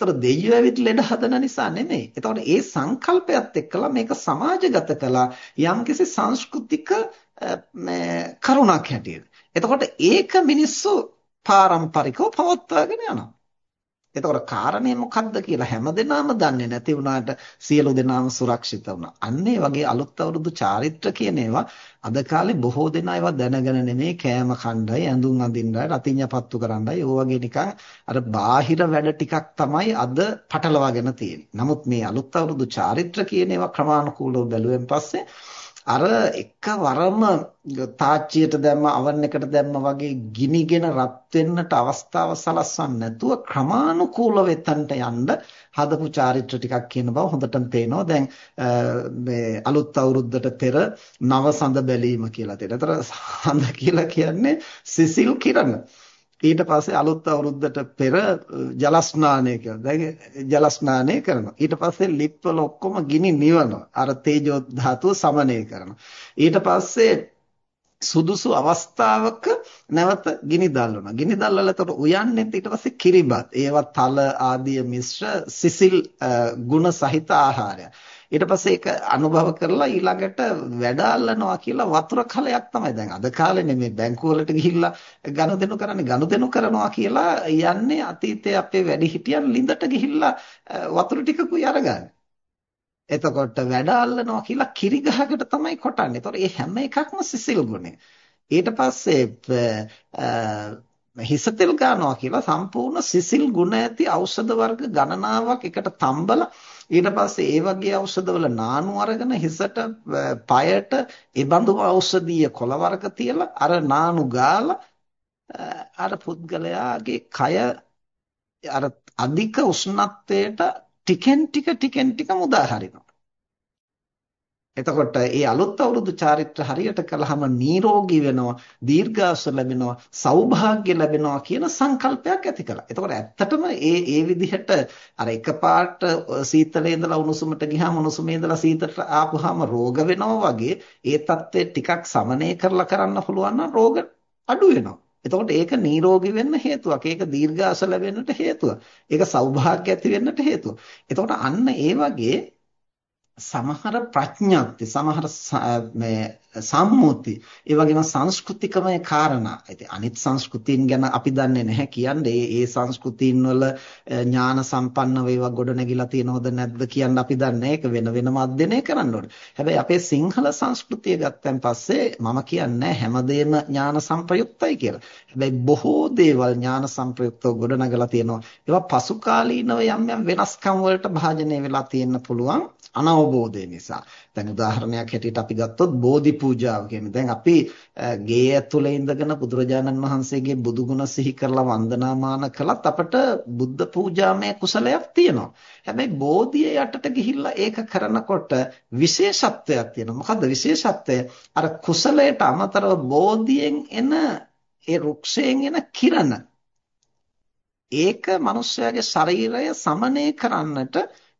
ඒතර දෙයියෝ ඇවිත් ලෙඩ හදන නිසා නෙමෙයි. එතකොට ඒ සංකල්පයත් එක්කලා මේක සමාජගත කළා යම්කිසි සංස්කෘතික කරුණක් හැටියට. එතකොට ඒක මිනිස්සු පාරම්පරිකව පවත්වාගෙන යනවා. එතකොට කාරණේ මොකක්ද කියලා හැමදෙනාම දන්නේ නැති වුණාට සියලු දෙනාම සුරක්ෂිත වුණා. අන්න ඒ වගේ අලුත් අවුරුදු චාරිත්‍ර කියන ඒවා අද කාලේ බොහෝ දෙනා ඒවා දැනගෙන නෙමෙයි කෑම කණ්ඩායි, ඇඳුම් අඳින්නයි, රතිඤ්ඤපත්තු කරන්නයි, ඕ වගේ නිකන් අර බාහිර වැඩ ටිකක් තමයි අද පටලවාගෙන තියෙන්නේ. නමුත් මේ අලුත් අවුරුදු චාරිත්‍ර කියන ඒවා ක්‍රමානුකූලව බැලුවෙන් පස්සේ අර එකවරම තාච්චියට දැම්ම අවන් එකට දැම්ම වගේ ගිනිගෙන රත් වෙන්නට අවස්ථාව සලස්වන්නේ නැතුව ක්‍රමානුකූලව එතනට යන්න හදපු චාරිත්‍ර ටිකක් කියන බව හොඳටම පේනවා. දැන් මේ අලුත් අවුරුද්දට පෙර නව සඳ බැලීම කියලා තියෙනවා. ඒතර සඳ කියලා කියන්නේ සිසිල් කිරණ. ඊට පස්සේ අලුත් අවුරුද්දට පෙර ජල ස්නානය කරනවා. දැන් ජල ස්නානය කරනවා. ඊට පස්සේ ලිප් වල ඔක්කොම ගිනි නිවනවා. අර තේජෝ ධාතුව සමනය කරනවා. ඊට පස්සේ සුදුසු අවස්ථාවක නැවත ගිනි දැල්වනවා. ගිනි දැල්වලා එතකොට උයන්නේ ඊට පස්සේ කිරිබත්. ඒවා තල ආදී මිශ්‍ර සිසිල් ගුණ සහිත ආහාරය. ඊට පස්සේ ඒක අනුභව කරලා ඊළඟට වැඩ අල්ලනවා කියලා වතුර කලයක් තමයි දැන් අද කාලේ මේ බැංකුව වලට ගිහිල්ලා ගනුදෙනු කරන්නේ ගනුදෙනු කරනවා කියලා යන්නේ අතීතයේ අපේ වැඩිහිටියන් ලිඳට ගිහිල්ලා වතුර ටිකකුයි අරගන්නේ. එතකොට වැඩ අල්ලනවා කියලා කිරි ගහකට තමයි කොටන්නේ. ඒතකොට මේ හැම එකක්ම සිසිල් ගුණේ. ඊට පස්සේ හිස තෙල් ගන්නවා කියලා සම්පූර්ණ සිසිල් ගුණ ඇති ඖෂධ වර්ග ගණනාවක් එකට තම්බලා ඊට පස්සේ ඒ වගේ ඖෂධවල නානු අරගෙන හිසට පයට ඒ බඳු ඖෂධීය කොළ වර්ග තියලා අර නානු ගාලා අර පුද්ගලයාගේ කය අර අධික උෂ්ණත්වයට ටිකෙන් ටික ටිකෙන් ටික මුදා හරිනවා එතකොට මේ අලුත් අවුරුදු චාරිත්‍ර හරියට කළාම නිරෝගී වෙනවා දීර්ඝාස ලැබෙනවා සෞභාග්‍ය ලැබෙනවා කියන සංකල්පයක් ඇති කළා. එතකොට ඇත්තටම ඒ ඒ විදිහට අර එකපාරට සීතලේ ඉඳලා උණුසුමට ගියාම උණුසුමේ ඉඳලා සීතලට ආපුවාම රෝග වෙනවා වගේ ඒ தත්ත්වය ටිකක් සමනය කරලා කරන්න පුළුවන් නම් රෝග අඩු වෙනවා. එතකොට ඒක නිරෝගී වෙන්න හේතුවක්. ඒක දීර්ඝාස ලැබෙන්නට හේතුවක්. ඒක සෞභාග්‍ය ඇති වෙන්නට හේතුවක්. එතකොට අන්න ඒ වගේ සමහර ප්‍රඥාක්ති සමහර මේ සම්මුති ඒ වගේම සංස්කෘතිකමය කාරණා. ඉතින් අනිත් සංස්කෘතීන් ගැන අපි දන්නේ නැහැ කියන්නේ ඒ සංස්කෘතීන් වල ඥාන සම්පන්න වේවා ගොඩ නැගිලා තියෙනවද නැද්ද කියන්න අපි දන්නේ ඒක වෙන වෙනම අධ්‍යයනය කරන්න ඕනේ. හැබැයි අපේ සිංහල සංස්කෘතිය ගත්තන් පස්සේ මම කියන්නේ හැමදේම ඥාන සංප්‍රයුක්තයි කියලා. හැබැයි බොහෝ දේවල් ඥාන සංප්‍රයුක්තව ගොඩ නැගලා තියෙනවා. ඒවා පසු කාලීනව යම් යම් වෙනස්කම් වලට භාජනය වෙලා තියෙන්න පුළුවන්. අනවබෝධය නිසා. දැන් උදාහරණයක් හැටියට අපි ගත්තොත් බෝධි පූජාව කියන්නේ. දැන් අපි ගේ ඇතුලේ ඉඳගෙන බුදුරජාණන් වහන්සේගේ බුදුගුණ සිහි කරලා වන්දනාමාන කළත් අපට බුද්ධ පූජාමය කුසලයක් තියෙනවා. හැබැයි බෝධිය යටට ගිහිල්ලා ඒක කරනකොට විශේෂත්වයක් තියෙනවා. මොකද්ද විශේෂත්වය? අර කුසලයට අමතරව බෝධියෙන් එන ඒ රුක්ෂයෙන් එන කිරණ ඒක මිනිස්යාගේ ශරීරය සමනය කරන්නට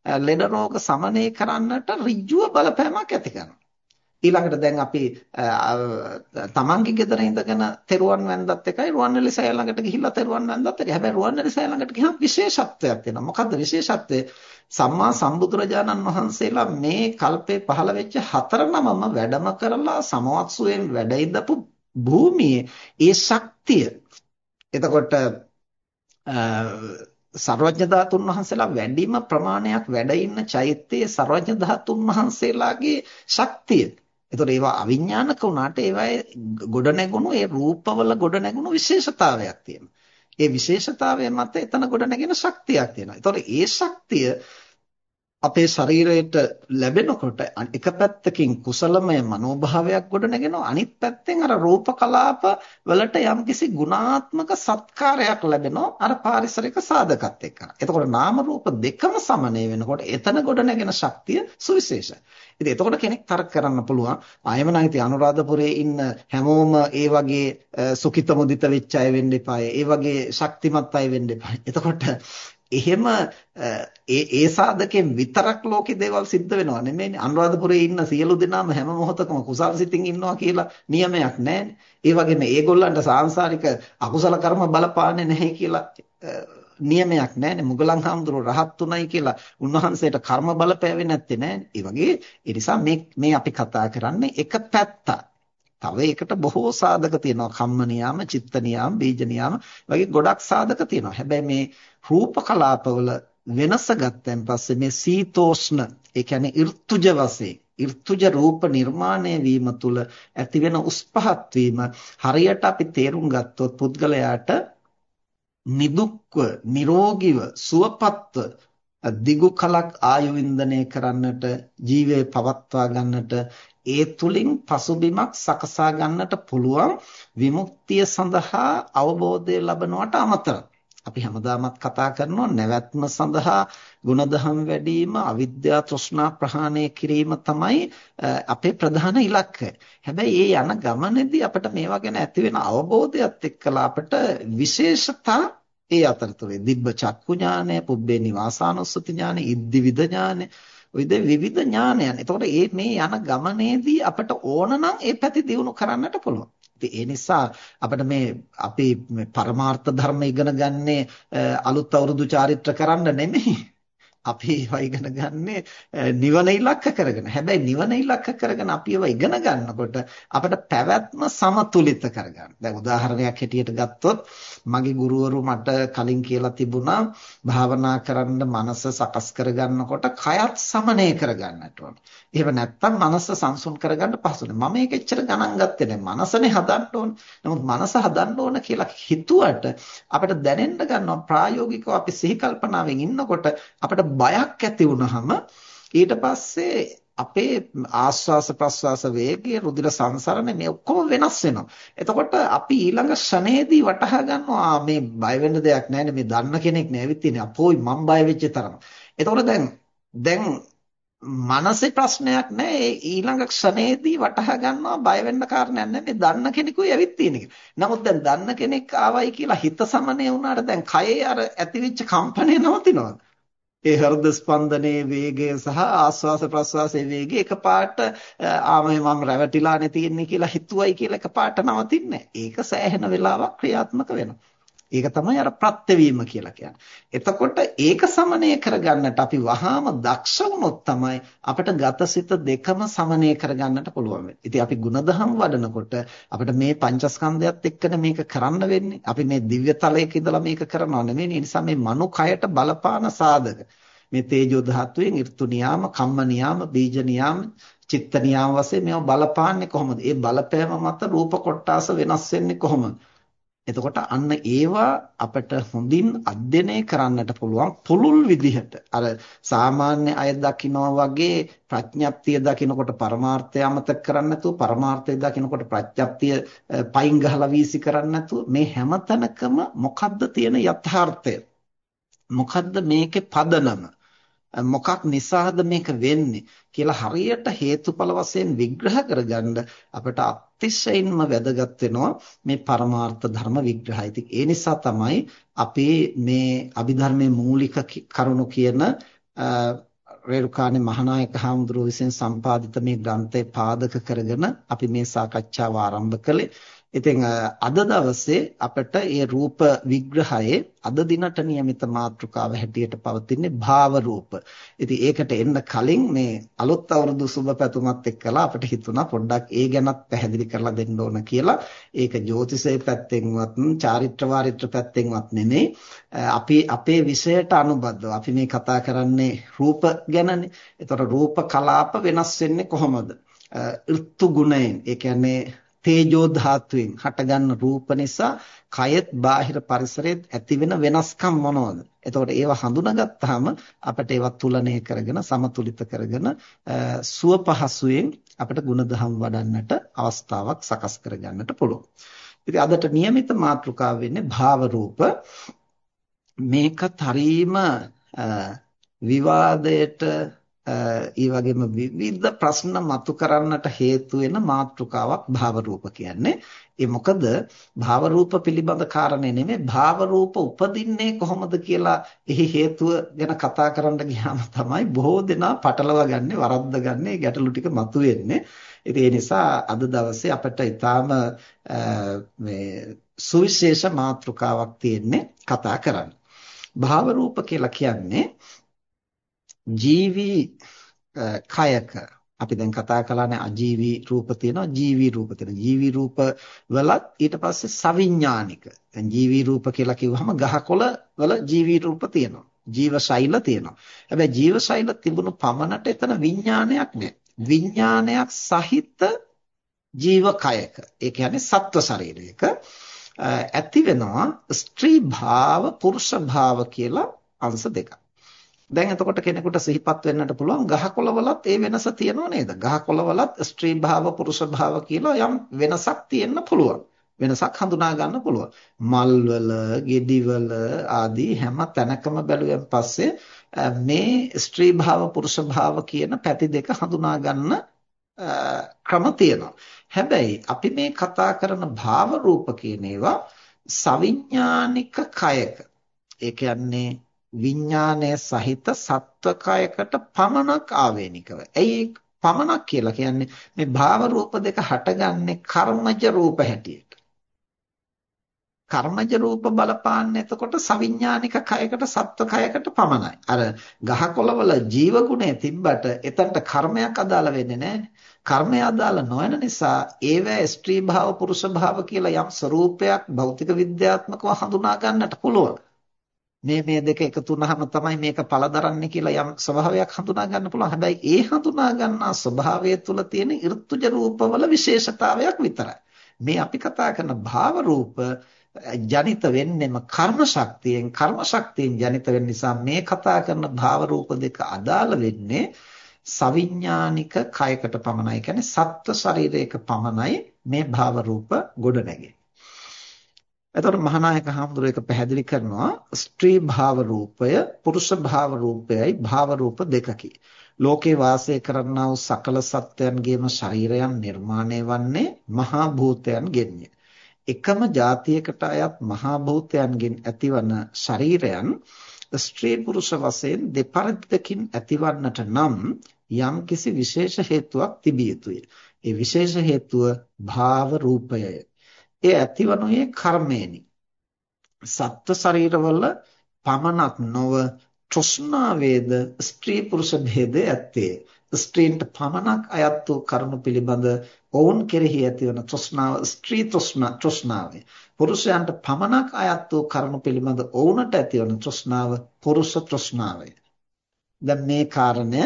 ලෙඩ රෝග සමනය කරන්නට ඍජුව බලපෑමක් ඇති කරනවා. ඊළඟට දැන් අපි තමන්ගේ ගෙදර ඉඳගෙන තෙරුවන් වැන්දත් එකයි රුවන්වැලි සෑය ළඟට ගිහිල්ලා තෙරුවන් වැන්දත් එකයි. හැබැයි රුවන්වැලි සෑය ළඟට ගියාම විශේෂත්වයක් තියෙනවා. මොකද්ද විශේෂත්වය? සම්මා සම්බුදුරජාණන් වහන්සේලා මේ කල්පේ පහළ වෙච්ච හතර නමම වැඩම කරලා සමවත්සුවෙන් වැඩ ඉඳපු භූමියේ ඒ ශක්තිය. එතකොට සර්වඥ ධාතුන් වහන්සේලා වැඩිම ප්‍රමාණයක් වැඩ ඉන්න චෛත්‍යයේ සර්වඥ ධාතුන් වහන්සේලාගේ ශක්තිය. ඒතකොට ඒවා අවිඥානික වුණාට ඒවායේ ගොඩ නැගුණු ඒ රූපවල ගොඩ නැගුණු විශේෂතාවයක් තියෙනවා. ඒ විශේෂතාවය මත එතන ගොඩ නැගෙන ශක්තියක් තියෙනවා. ඒතකොට ඒ ශක්තිය අපේ ශරීරයට ලැබෙනකොට එක පැත්තකින් කුසලමය මනෝභාවයක් ගොඩනගෙනවා අනිත් පැත්තෙන් අර රූප කලාප වලට යම්කිසි ගුණාත්මක සත්කාරයක් ලැබෙනවා අර පාරිසරික සාධකත් එක්ක. එතකොට නාම රූප දෙකම සමනය වෙනකොට එතන ගොඩනගෙන ශක්තිය සුවිශේෂයි. ඉතින් එතකොට කෙනෙක් තර්ක කරන්න පුළුවන් ආයම නම් ඉතින් අනුරාධපුරයේ ඉන්න හැමෝම ඒ වගේ සුඛිත මුදිත වෙච්ච අය වෙන්න එපායි. ඒ වගේ ශක්තිමත් අය වෙන්න එපායි. එතකොට එහෙම ඒ ඒ සාධකෙන් විතරක් ලෝකේ දේවල් සිද්ධ වෙනව නෙමෙයිනේ අනුරාධපුරයේ ඉන්න සියලු දෙනාම හැම මොහොතකම කුසල් සිතින් ඉන්නවා කියලා නියමයක් නැහැනේ. ඒ වගේම ඒගොල්ලන්ට සාංශාරික අකුසල කර්ම බලපාන්නේ නැහැ කියලා නියමයක් නැහැනේ. මුගලන් හාමුදුරුවෝ රහත් උනායි කියලා උන්වහන්සේට කර්ම බලපෑවේ නැත්තේ නෑනේ. ඒ වගේ ඒ නිසා මේ මේ අපි කතා කරන්නේ එක පැත්තක්. තව ඒකට බොහෝ සාධක තියෙනවා. කම්ම නියාම, චිත්ත නියාම, බීජ නියාම වගේ ගොඩක් සාධක තියෙනවා. හැබැයි මේ රූප කලාපවල වෙනස ගත්තන් පස්සේ මේ සීතෝෂ්ණ ඒ කියන්නේ ඍතුජ වශයෙන් ඍතුජ රූප නිර්මාණය වීම තුළ ඇතිවෙන උස් පහත් වීම හරියට අපි තේරුම් ගත්තොත් පුද්ගලයාට නිදුක්ව නිරෝගීව සුවපත්ව දිගු කලක් ආයු වින්දනය කරන්නට ජීවය පවත්වා ගන්නට ඒ තුලින් පසුබිමක් සකසා ගන්නට පුළුවන් විමුක්තිය සඳහා අවබෝධය ලබනවට අමතරව. අපි හැමදාමත් කතා කරනවා නැවැත්ම සඳහා ಗುಣධම් වැඩිම අවිද්‍යා තෘෂ්ණා ප්‍රහාණය කිරීම තමයි අපේ ප්‍රධාන ඉලක්කය. හැබැයි ඒ යන ගමනේදී අපිට මේවා ගැන ඇති වෙන අවබෝධයත් එක්කලා අපිට විශේෂතා ඒ අතරතුරේ දිබ්බ චක්කු ඥානය, පුබ්බේ නිවාසානුස්සති ඥානය, ඉද්දිවිද ඥානය, ඔය විවිධ ඥානයන්. එතකොට මේ මේ යන ගමනේදී අපිට ඕන නම් ඒ පැති දියුණු කරන්නට පුළුවන්. ඒ නිසා අපිට මේ අපි පරමාර්ථ ධර්ම ඉගෙන ගන්නේ අලුත් අවුරුදු චාරිත්‍ර කරන්න නෙමෙයි. අපි ඒවා ඉගෙන ගන්නේ නිවන ඉලක්ක කරගෙන. හැබැයි නිවන ඉලක්ක කරගෙන අපි ඒවා ඉගෙන ගන්නකොට අපිට පැවැත්ම සමතුලිත කරගන්න. දැන් උදාහරණයක් හැටියට ගත්තොත් මගේ ගුරුවරු මට කලින් කියලා තිබුණා භාවනා කරන්න මනස සකස් කරගන්නකොට කයත් සමනය කරගන්නට ඕන. එහෙම නැත්නම් මනස සංසුන් කරගන්න පහසුනේ. මම මේක එච්චර ගණන් ගත්තේ නැහැ. මනසනේ හදන්න ඕන. නමුත් මනස හදන්න ඕන කියලා හිතුවට අපිට දැනෙන්න ගන්නවා ප්‍රායෝගිකව අපි සිහි කල්පනාවෙන් ඉන්නකොට අපිට බයක් ඇති වුනහම ඊට පස්සේ අපේ ආස්වාස ප්‍රස්වාස වේගය රුධිර සංසරණය මේ ඔක්කොම වෙනස් වෙනවා. එතකොට අපි ඊළඟ ක්ෂණයේදී වටහා ගන්නවා මේ බය වෙන්න දෙයක් නැහැ මේ දන්න කෙනෙක් නෑ ඇවිත් තියෙන්නේ. අපෝයි මම බය වෙච්ච තරම. එතකොට දැන් දැන් මනසේ ප්‍රශ්නයක් නැහැ ඊළඟ ක්ෂණයේදී වටහා ගන්නවා බය වෙන්න කාරණයක් නැහැ මේ දන්න කෙනෙකුයි ඇවිත් තියෙන එක. නමුත් දැන් දන්න කෙනෙක් ආවයි කියලා හිත සමනය වුණාට දැන් කයේ අර ඇතිවෙච්ච කම්පණය නවතිනවද? ඒ හෘද ස්පන්දනයේ වේගය සහ ආස්වාස ප්‍රස්වාසයේ වේගය එකපාරට ආමේ මම රැවටිලානේ තියෙන්නේ කියලා හිතුවයි කියලා එකපාරට නවතින්නේ ඒක සෑහෙන වෙලාවක් ක්‍රියාත්මක වෙනවා. ඒක තමයි අර ප්‍රත්‍යවීම කියලා කියන්නේ. එතකොට ඒක සමනය කරගන්නට අපි වහාම දක්ෂ වුණොත් තමයි අපිට ගතසිත දෙකම සමනය කරගන්නට පුළුවන් වෙන්නේ. ඉතින් අපි ಗುಣධම් වඩනකොට අපිට මේ පංචස්කන්ධයත් එක්කනේ මේක කරන්න වෙන්නේ. අපි මේ දිව්‍ය තලයක ඉඳලා මේක කරනව නෙමෙයි. ඒ නිසා මේ මනු කයට බලපාන සාධක. මේ තේජෝ ධාතුවෙන් ඍතු නියාම, කම්ම නියාම, බීජ නියාම, චිත්ත නියාම වශයෙන් මේව බලපාන්නේ කොහොමද? ඒ බලපෑම මත රූප කොටාස වෙනස් වෙන්නේ කොහොමද? එතකොට අන්න ඒවා අපිට හොඳින් අධ්‍යයනය කරන්නට පුළුවන් පුළුල් විදිහට. අර සාමාන්‍ය අය දකිනවා වගේ ප්‍රඥප්තිය දකිනකොට පරමාර්ථය අමතක කරන්නේ නැතුව පරමාර්ථය දකිනකොට ප්‍රඥප්තිය පයින් ගහලා වීසි කරන්නේ නැතුව මේ හැමතැනකම මොකද්ද තියෙන යථාර්ථය? මොකද්ද මේකේ පදනම? මොකක් නිසාද මේක වෙන්නේ කියලා හරියට හේතුඵල වශයෙන් විග්‍රහ කරගන්න අපිට අතිශයින්ම වැදගත් වෙනවා මේ පරමාර්ථ ධර්ම විග්‍රහය. ඉතින් ඒ නිසා තමයි අපි මේ අභිධර්මයේ මූලික කරුණු කියන රේරුකාණේ මහානායක හාමුදුරුවෝ විසින් සම්පාදිත මේ ග්‍රන්ථය පාදක කරගෙන අපි මේ සාකච්ඡාව ආරම්භ කළේ. ඉතින් අද දවසේ අපිට මේ රූප විග්‍රහයේ අද දිනට નિયમિત මාතෘකාව හැටියට පවතින්නේ භාව රූප. ඉතින් ඒකට එන්න කලින් මේ අලුත් අවුරුදු සුබ පැතුමත් එක්කලා අපිට හිතුණා පොඩ්ඩක් ඒ ගැනත් පැහැදිලි කරලා දෙන්න ඕන කියලා. ඒක ජ්‍යොතිෂයේ පැත්තෙන්වත් චාරිත්‍ර වාරිත්‍ර පැත්තෙන්වත් නෙමෙයි. අපි අපේ විෂයට අනුබද්ධව අපි මේ කතා කරන්නේ රූප ගැනනේ. ඒතකොට රූප කලාප වෙනස් වෙන්නේ කොහොමද? ඍතු ගුණයෙන් ඒ කියන්නේ තේජෝ ධාතුවෙන් හටගන්න රූප නිසා කයත් බාහිර පරිසරෙත් ඇතිවෙන වෙනස්කම් මොනවාද? එතකොට ඒවා හඳුනාගත්තාම අපිට ඒවා තුලනය කරගෙන සමතුලිත කරගෙන සුව පහසුවෙන් අපිට ಗುಣධම් වඩන්නට අවස්ථාවක් සකස් කරගන්නට පුළුවන්. ඉතින් අදට નિયમિત මාතෘකාව වෙන්නේ භාව රූප. මේක තරීම විවාදයට ඒ වගේම විවිධ ප්‍රශ්න මතු කරන්නට හේතු වෙන මාතෘකාවක් භාව රූප කියන්නේ. ඒ මොකද භාව රූප පිළිබඳ කාරණේ නෙමෙයි භාව රූප උපදින්නේ කොහොමද කියලා එහි හේතුව ගැන කතා කරන්න ගියාම තමයි බොහෝ දෙනා පටලවා ගන්නේ වරද්ද ගන්නේ ගැටලු ටික මතුවෙන්නේ. ඉතින් ඒ නිසා අද දවසේ අපිට ඊටාම මේ සුවිශේෂ මාතෘකාවක් තියෙන්නේ කතා කරන්න. භාව රූප කියලා කියන්නේ ජීවි කයක අපි දැන් කතා කළානේ අජීවී රූප තියෙනවා ජීවී රූප තියෙනවා. ජීවී රූප වලත් ඊට පස්සේ සවිඥානික. දැන් ජීවී රූප කියලා කිව්වහම ගහකොළ වල ජීවී රූප තියෙනවා. ජීව ශෛල තියෙනවා. හැබැයි ජීව ශෛල තිබුණු පමණට එතන විඥානයක් නැහැ. විඥානයක් සහිත ජීව කයක. ඒ කියන්නේ සත්ව ශරීරයක ඇති වෙනවා ස්ත්‍රී භාව පුරුෂ භාව කියලා අංශ දෙකක්. දැන් එතකොට කෙනෙකුට සිහිපත් වෙන්නට පුළුවන් ගහකොළවලත් ඒ වෙනස තියෙනව නේද? ගහකොළවලත් ස්ත්‍රී භාව පුරුෂ භාව කියලා යම් වෙනසක් තියෙන්න පුළුවන්. වෙනසක් හඳුනා ගන්න පුළුවන්. මල්වල, ගෙඩිවල ආදී හැම තැනකම බැලුවෙන් පස්සේ මේ ස්ත්‍රී භාව පුරුෂ භාව කියන පැති දෙක හඳුනා ගන්න ක්‍රම තියෙනවා. හැබැයි අපි මේ කතා කරන භාව රූප කියන ඒවා සවිඥානික කයක. ඒ කියන්නේ විඥානය සහිත සත්වකයකට පමණක් ආවේනිකව. ඇයි පමණක් කියලා කියන්නේ මේ භාව රූප දෙක හටගන්නේ කර්මජ රූප හැටියට. කර්මජ රූප බලපාන්නේ එතකොට සවිඥානික කයකට සත්ව කයකට පමණයි. අර ගහකොළවල ජීව ගුණය තිබ්බට එතනට කර්මයක් අදාළ වෙන්නේ නැහැ. කර්මය අදාළ නොවන නිසා ඒවැ ස්ත්‍රී භාව පුරුෂ භාව කියලා යම් ස්වરૂපයක් භෞතික විද්‍යාත්මකව හඳුනා ගන්නට පුළුවන්. මේ මේ දෙක එකතු වුනහම තමයි මේක පළදරන්නේ කියලා යම් ස්වභාවයක් හඳුනා ගන්න පුළුවන්. හැබැයි ඒ හඳුනා ගන්නා ස්වභාවය තුළ තියෙන ඍතුජ රූපවල විශේෂතාවයක් විතරයි. මේ අපි කතා කරන භාව රූප ජනිත වෙන්නෙම කර්ම ශක්තියෙන් කර්ම ශක්තියෙන් ජනිත වෙන නිසා මේ කතා කරන භාව රූප දෙක අදාළ වෙන්නේ සවිඥානික කයකට පමණයි. කියන්නේ සත්ව ශරීරයක පමණයි මේ භාව රූප ගොඩනැගෙන්නේ. එතකොට මහානායක හඳුර එක පැහැදිලි කරනවා ස්ත්‍රී භාව රූපය පුරුෂ භාව රූපයයි භාව රූප දෙකකි. ලෝකේ වාසය කරන්නා වූ සකල සත්වයන්ගේම ශරීරයන් නිර්මාණය වන්නේ මහා භූතයන්ගෙන්ය. එකම જાතියකට අයත් මහා භූතයන්ගෙන් ඇතිවන ශරීරයන් ස්ත්‍රී පුරුෂ වශයෙන් දෙපරිද්දකින් ඇතිවන්නට නම් යම් කිසි විශේෂ හේතුවක් තිබිය යුතුය. ඒ විශේෂ හේතුව භාව රූපයය. ඒ ඇතිවනුයේ කර්මයෙනි. සත්ත්ව ශරීරවල පමණක් නොව තෘෂ්ණාවේද ස්ත්‍රී පුරුෂ භේදය ඇත්තේ. ස්ත්‍රීන්ට පමණක් අයත් වූ කරුණු පිළිබඳ ඔවුන් කෙරෙහි ඇතිවන තෘෂ්ණාව ස්ත්‍රී තෘෂ්ණා තෘෂ්ණාවයි. පුරුෂයන්ට පමණක් අයත් වූ කරුණු පිළිබඳ ඔවුන්ට ඇතිවන තෘෂ්ණාව පුරුෂ තෘෂ්ණාවයි. දැන් මේ කාරණය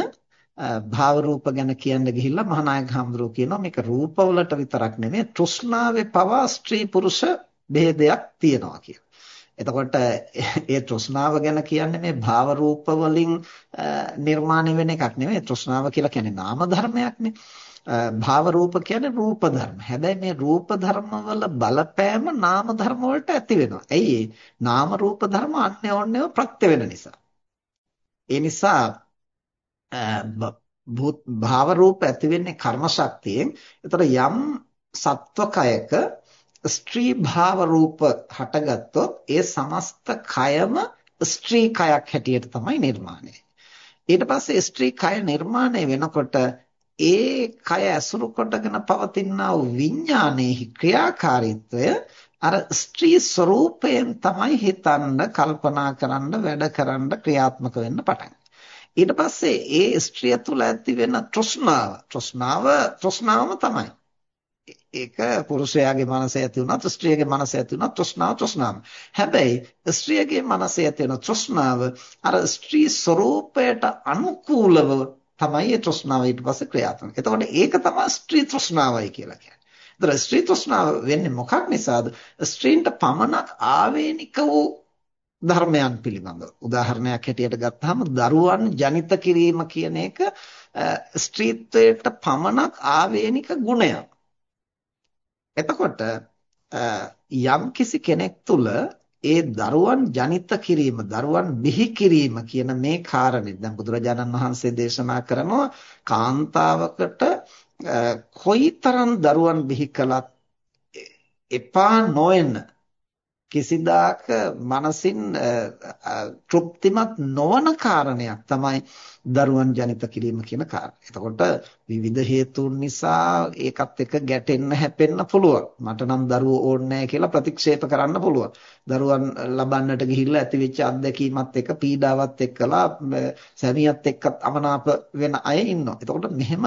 භාව රූප ගැන කියන්න ගිහිල්ලා මහානායක හඳුරෝ කියනවා මේක රූපවලට විතරක් නෙමෙයි තෘෂ්ණාවේ පවා ස්ත්‍රී පුරුෂ ભેදයක් තියෙනවා කියලා. එතකොට ඒ තෘෂ්ණාව ගැන කියන්නේ මේ භාව රූප වලින් නිර්මාණය වෙන එකක් නෙමෙයි තෘෂ්ණාව කියලා කියන්නේ නාම ධර්මයක්නේ. භාව රූප කියන්නේ රූප ධර්ම. හැබැයි මේ රූප ධර්ම වල බලපෑම නාම ධර්ම වලට ඇති වෙනවා. ඇයි නාම රූප ධර්ම අන්‍යෝන්‍යව ප්‍රත්‍ය වෙන නිසා. ඒ නිසා භාව රූප ඇති වෙන්නේ කර්ම ශක්තියෙන්. ඒතර යම් සත්වකයක ස්ත්‍රී භාව රූප හටගත්තොත් ඒ සමස්ත කයම ස්ත්‍රී කයක් හැටියට තමයි නිර්මාණය. ඊට පස්සේ ස්ත්‍රී කය නිර්මාණය වෙනකොට ඒ කය ඇසුරු කොටගෙන පවතිනා වූ විඥානයේ ක්‍රියාකාරීත්වය අර ස්ත්‍රී ස්වરૂපයෙන් තමයි හිතන්න කල්පනා කරන්න වැඩ කරන්න ක්‍රියාත්මක වෙන්න පටන් ඊට පස්සේ ඒ ස්ත්‍රිය තුළ ඇති වෙන තෘෂ්ණාව තෘෂ්ණාව තෘෂ්ණාවම තමයි. ඒක පුරුෂයාගේ මනසේ ඇති වුණත් ස්ත්‍රියගේ මනසේ ඇති වුණත් තෘෂ්ණාව තෘෂ්ණාව. හැබැයි ස්ත්‍රියගේ මනසේ ඇති වෙන තෘෂ්ණාව අර ස්ත්‍රී ස්වરૂපයට අනුකූලව තමයි ඒ තෘෂ්ණාව ඊට පස්සේ ක්‍රියාත්මක. එතකොට ඒක තමයි ස්ත්‍රී තෘෂ්ණාවයි කියලා කියන්නේ. ඒතර ස්ත්‍රී තෘෂ්ණාව වෙන්නේ මොකක් නිසාද? ස්ත්‍රීන්ට පමණක් ආවේනික වූ ධර්මයන් පිළිබඳව උදාහරණයක් හැටියට ගත්තාම දරුවන් ජනිත කිරීම කියන එක ස්ත්‍රීත්වයට පමණක් ආවේනික ගුණයක්. එතකොට යම් කිසි කෙනෙක් තුළ ඒ දරුවන් ජනිත කිරීම දරුවන් බිහි කිරීම කියන මේ කාරණේ දැන් බුදුරජාණන් වහන්සේ දේශනා කරනවා කාන්තාවකට කොයිතරම් දරුවන් බිහි කළත් එපා නොවන කිසිදාක මනසින් තෘප්තිමත් නොවන කාරණයක් තමයි දරුවන් ජනිත කිරීම කියන කාරණය. එතකොට විවිධ හේතුන් නිසා ඒකත් එක්ක ගැටෙන්න හැපෙන්න පුළුවන්. මට නම් දරුවෝ ඕනේ නැහැ කියලා ප්‍රතික්ෂේප කරන්න පුළුවන්. දරුවන් ලබන්නට ගිහිල්ලා ඇතිවෙච්ච අත්දැකීමත් එක්ක පීඩාවත් එක්කලා සැමියත් එක්කත් අමනාප වෙන අය ඉන්නවා. එතකොට මෙහෙම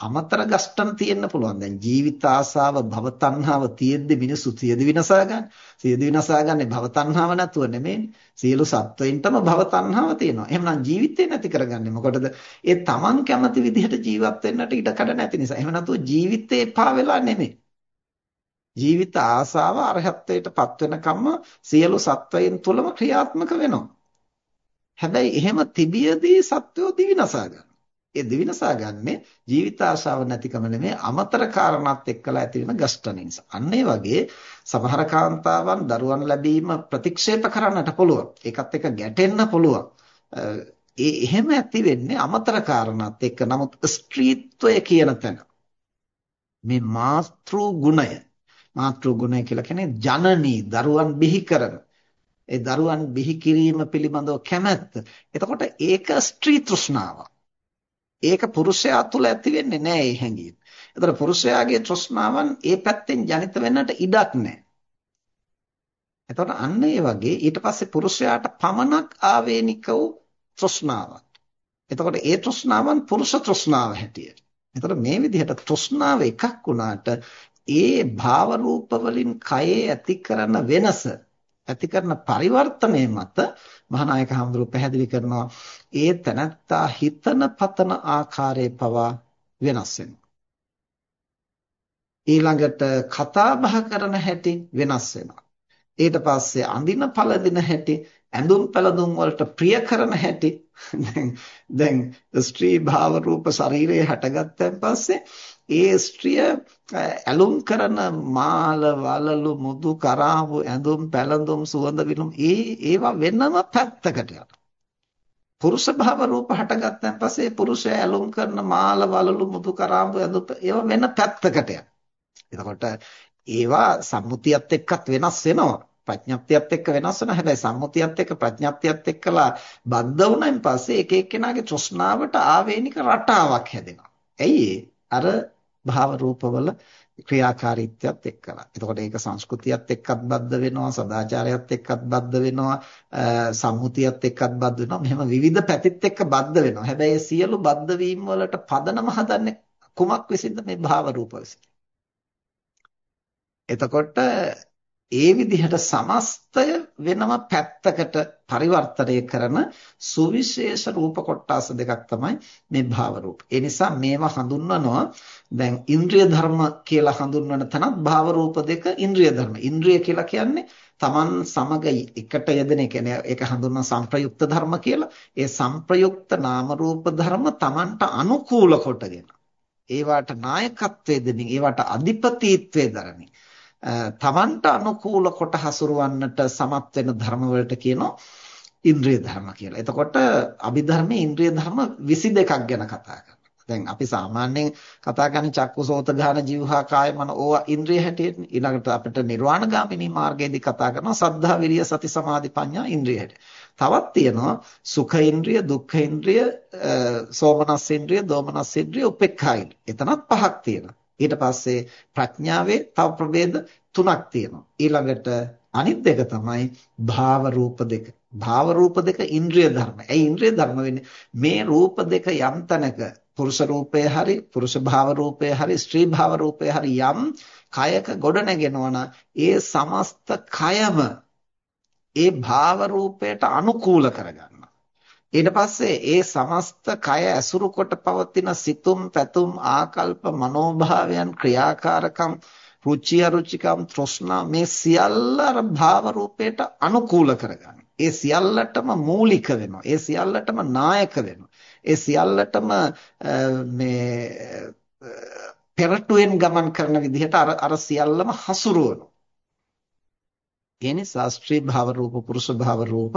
අමතර ගස්ටන් තියෙන්න පුළුවන්. දැන් ජීවිත ආසාව භව තණ්හාව තියෙද්දි මිනිස්සු සියදි විනාසා ගන්න. සියදි විනාසා ගන්නේ භව තණ්හාව නැතුව නෙමෙයිනේ. සියලු සත්වයින්ටම භව තණ්හාව තියෙනවා. එහෙනම් ජීවිතේ නැති කරගන්නේ මොකටද? ඒ තමන් කැමති විදිහට ජීවත් වෙන්නට ඉඩ කඩ නැති නිසා. එහෙම නැතුව ජීවිතේ එපා වෙලා නෙමෙයි. ජීවිත ආසාව අරහත්ත්වයට පත් වෙනකම්ම සියලු සත්වයින් තුළම ක්‍රියාත්මක වෙනවා. හැබැයි එහෙම තිබියදී සත්වෝ දිවිනසා ගන්නවා. ඒ දිවිනසා ගන්නේ ජීවිත ආශාව නැතිකම නෙමෙයි අමතර කාරණාත් එක්කලා ඇති වෙන ගස්ඨන නිසා. අන්න ඒ වගේ සමහර කාන්තාවන් දරුවන් ලැබීම ප්‍රතික්ෂේප කරන්නට පුළුවන්. ඒකත් එක්ක ගැටෙන්න පුළුවන්. ඒ එහෙම ඇති වෙන්නේ අමතර කාරණාත් එක්ක. නමුත් ස්ත්‍රීත්වය කියන තැන මේ මාතෘ ගුණය මාතෘ ගුණය කියලා කියන්නේ ජනනී දරුවන් බිහි කරන ඒ දරුවන් බිහි කිරීම පිළිබඳව කැමැත්ත. එතකොට ඒක ස්ත්‍රී තෘෂ්ණාවක්. ඒක පුරුෂයා තුල ඇති වෙන්නේ නැහැ මේ හැඟීම. ඒතර පුරුෂයාගේ තෘෂ්ණාවන් ඒ පැත්තෙන් ජනිත වෙන්නට ඉඩක් නැහැ. එතකොට අන්න ඒ වගේ ඊට පස්සේ පුරුෂයාට පමණක් ආවේනික වූ තෘෂ්ණාවක්. එතකොට ඒ තෘෂ්ණාවන් පුරුෂ තෘෂ්ණාව හැටියට. එතකොට මේ විදිහට තෘෂ්ණාව එකක් වුණාට ඒ භාව රූප වලින් කයේ ඇති කරන වෙනස ඇති කරන පරිවර්තනය මත මහානායක හඳුරු පැහැදිලි කරනවා ඒ තනත්තා හිතන පතන ආකාරයේ පවා වෙනස් වෙනවා. ඊළඟට කතා බහ කරන හැටි වෙනස් වෙනවා. ඊට පස්සේ අඳින පළඳින හැටි ඇඳුම් පැළඳුම් වලට ප්‍රිය කරන හැටි. [laughs] දැන් දැන් ස්ත්‍රී භාව රූප ශරීරයේ හටගත්තන් පස්සේ ඒ ස්ත්‍රිය ඇලුම් කරන මාල වලලු මුදු කරාඹු ඇඳුම් පැළඳුම් සුවඳ විලුම් ඒ ඒවා වෙනම පැත්තකට යනවා පුරුෂ භව රූප හටගත්තන් පස්සේ පුරුෂයා ඇලුම් කරන මාල වලලු මුදු කරාඹු ඇඳුම් ඒවා වෙන පැත්තකට යනවා එතකොට ඒවා සම්මුතියත් එක්කත් වෙනස් වෙනවා ප්‍රඥප්තියත් එක්ක වෙනස් වෙනවා. හැබැයි සම්මුතියත් එක්ක ප්‍රඥප්තියත් එක්කලා බද්ධ වුණාන් පස්සේ එක එක්කෙනාගේ තෘෂ්ණාවට ආවේනික රටාවක් හැදෙනවා. ඇයි අර භාව රූපවල ක්‍රියාකාරීත්වයත් එක්කලා. එතකොට ඒක සංස්කෘතියත් එක්කත් බද්ධ වෙනවා, සදාචාරයත් එක්කත් බද්ධ වෙනවා, සම්මුතියත් එක්කත් බද්ධ වෙනවා. මෙහෙම විවිධ පැතිත් එක්ක බද්ධ වෙනවා. හැබැයි සියලු බද්ධ වීම වලට පදනම හදන්නේ කුමක් විසින්ද මේ භාව රූප විසින්. එතකොට ඒ විදිහට සමස්තය වෙනම පැත්තකට පරිවර්තනය කරන සුවිශේෂ රූප කොටස් දෙකක් තමයි මේ භාව රූප. ඒ නිසා මේවා හඳුන්වනවා දැන් ඉන්ද්‍රිය ධර්ම කියලා හඳුන්වන තැනත් භාව රූප දෙක ඉන්ද්‍රිය ධර්ම. ඉන්ද්‍රිය කියලා කියන්නේ Taman සමග එකට යෙදෙන එක ඒක හඳුන්වන සංප්‍රයුක්ත ධර්ම කියලා. ඒ සංප්‍රයුක්ත නාම රූප ධර්ම Tamanට අනුකූල කොටගෙන ඒවට නායකත්වයේ දෙමින් ඒවට අධිපතීත්වයේ දරමින් තමන්ට අනුකූල කොට හසුරවන්නට සමත් වෙන ධර්ම වලට කියනවා ඉන්ද්‍රිය ධර්ම කියලා. එතකොට අභිධර්මයේ ඉන්ද්‍රිය ධර්ම 22ක් ගැන කතා කරනවා. දැන් අපි සාමාන්‍යයෙන් කතා කරන්නේ චක්කුසෝත ගාන જીවහා කාය මන ඕවා ඉන්ද්‍රිය හැටියට. ඊළඟට අපිට නිර්වාණගාමිනී මාර්ගයේදී කතා කරනවා සද්ධා විරිය සති සමාධි ප්‍රඥා ඉන්ද්‍රිය හැටියට. තවත් තියෙනවා සුඛ ඉන්ද්‍රිය, දුක්ඛ ඉන්ද්‍රිය, සෝමනස් ඉන්ද්‍රිය, දෝමනස් ඉන්ද්‍රිය, උපේක්ඛා ඉන්ද්‍රිය. එතනත් පහක් තියෙනවා. ඊට පස්සේ ප්‍රඥාවේ තව ප්‍රභේද තුනක් තියෙනවා. ඊළඟට අනිත් දෙක තමයි භාව රූප දෙක. භාව රූප දෙක ඉන්ද්‍රිය ධර්ම. ඒ ඉන්ද්‍රිය ධර්ම වෙන්නේ මේ රූප දෙක යම් තැනක පුරුෂ රූපය හරි පුරුෂ භාව රූපය හරි ස්ත්‍රී භාව රූපය හරි යම් කයක ගොඩ නැගෙනවා ඒ සමස්ත කයම ඒ භාව රූපයට අනුකූල කරගන්න. ඊට පස්සේ ඒ සමස්ත කය ඇසුරු කොට පවතින සිතුම් පැතුම් ආකල්ප මනෝභාවයන් ක්‍රියාකාරකම් රුචි අරුචිකම් තෘෂ්ණා මේ සියල්ල අර භාව රූපයට අනුකූල කරගන්න. ඒ සියල්ලටම මූලික වෙනවා. ඒ සියල්ලටම නායක වෙනවා. ඒ සියල්ලටම මේ පෙරටුවෙන් ගමන් කරන විදිහට අර අර සියල්ලම හසුරුවනවා. ඒ නිසා ස්ත්‍රී භාව රූප පුරුෂ භාව රූප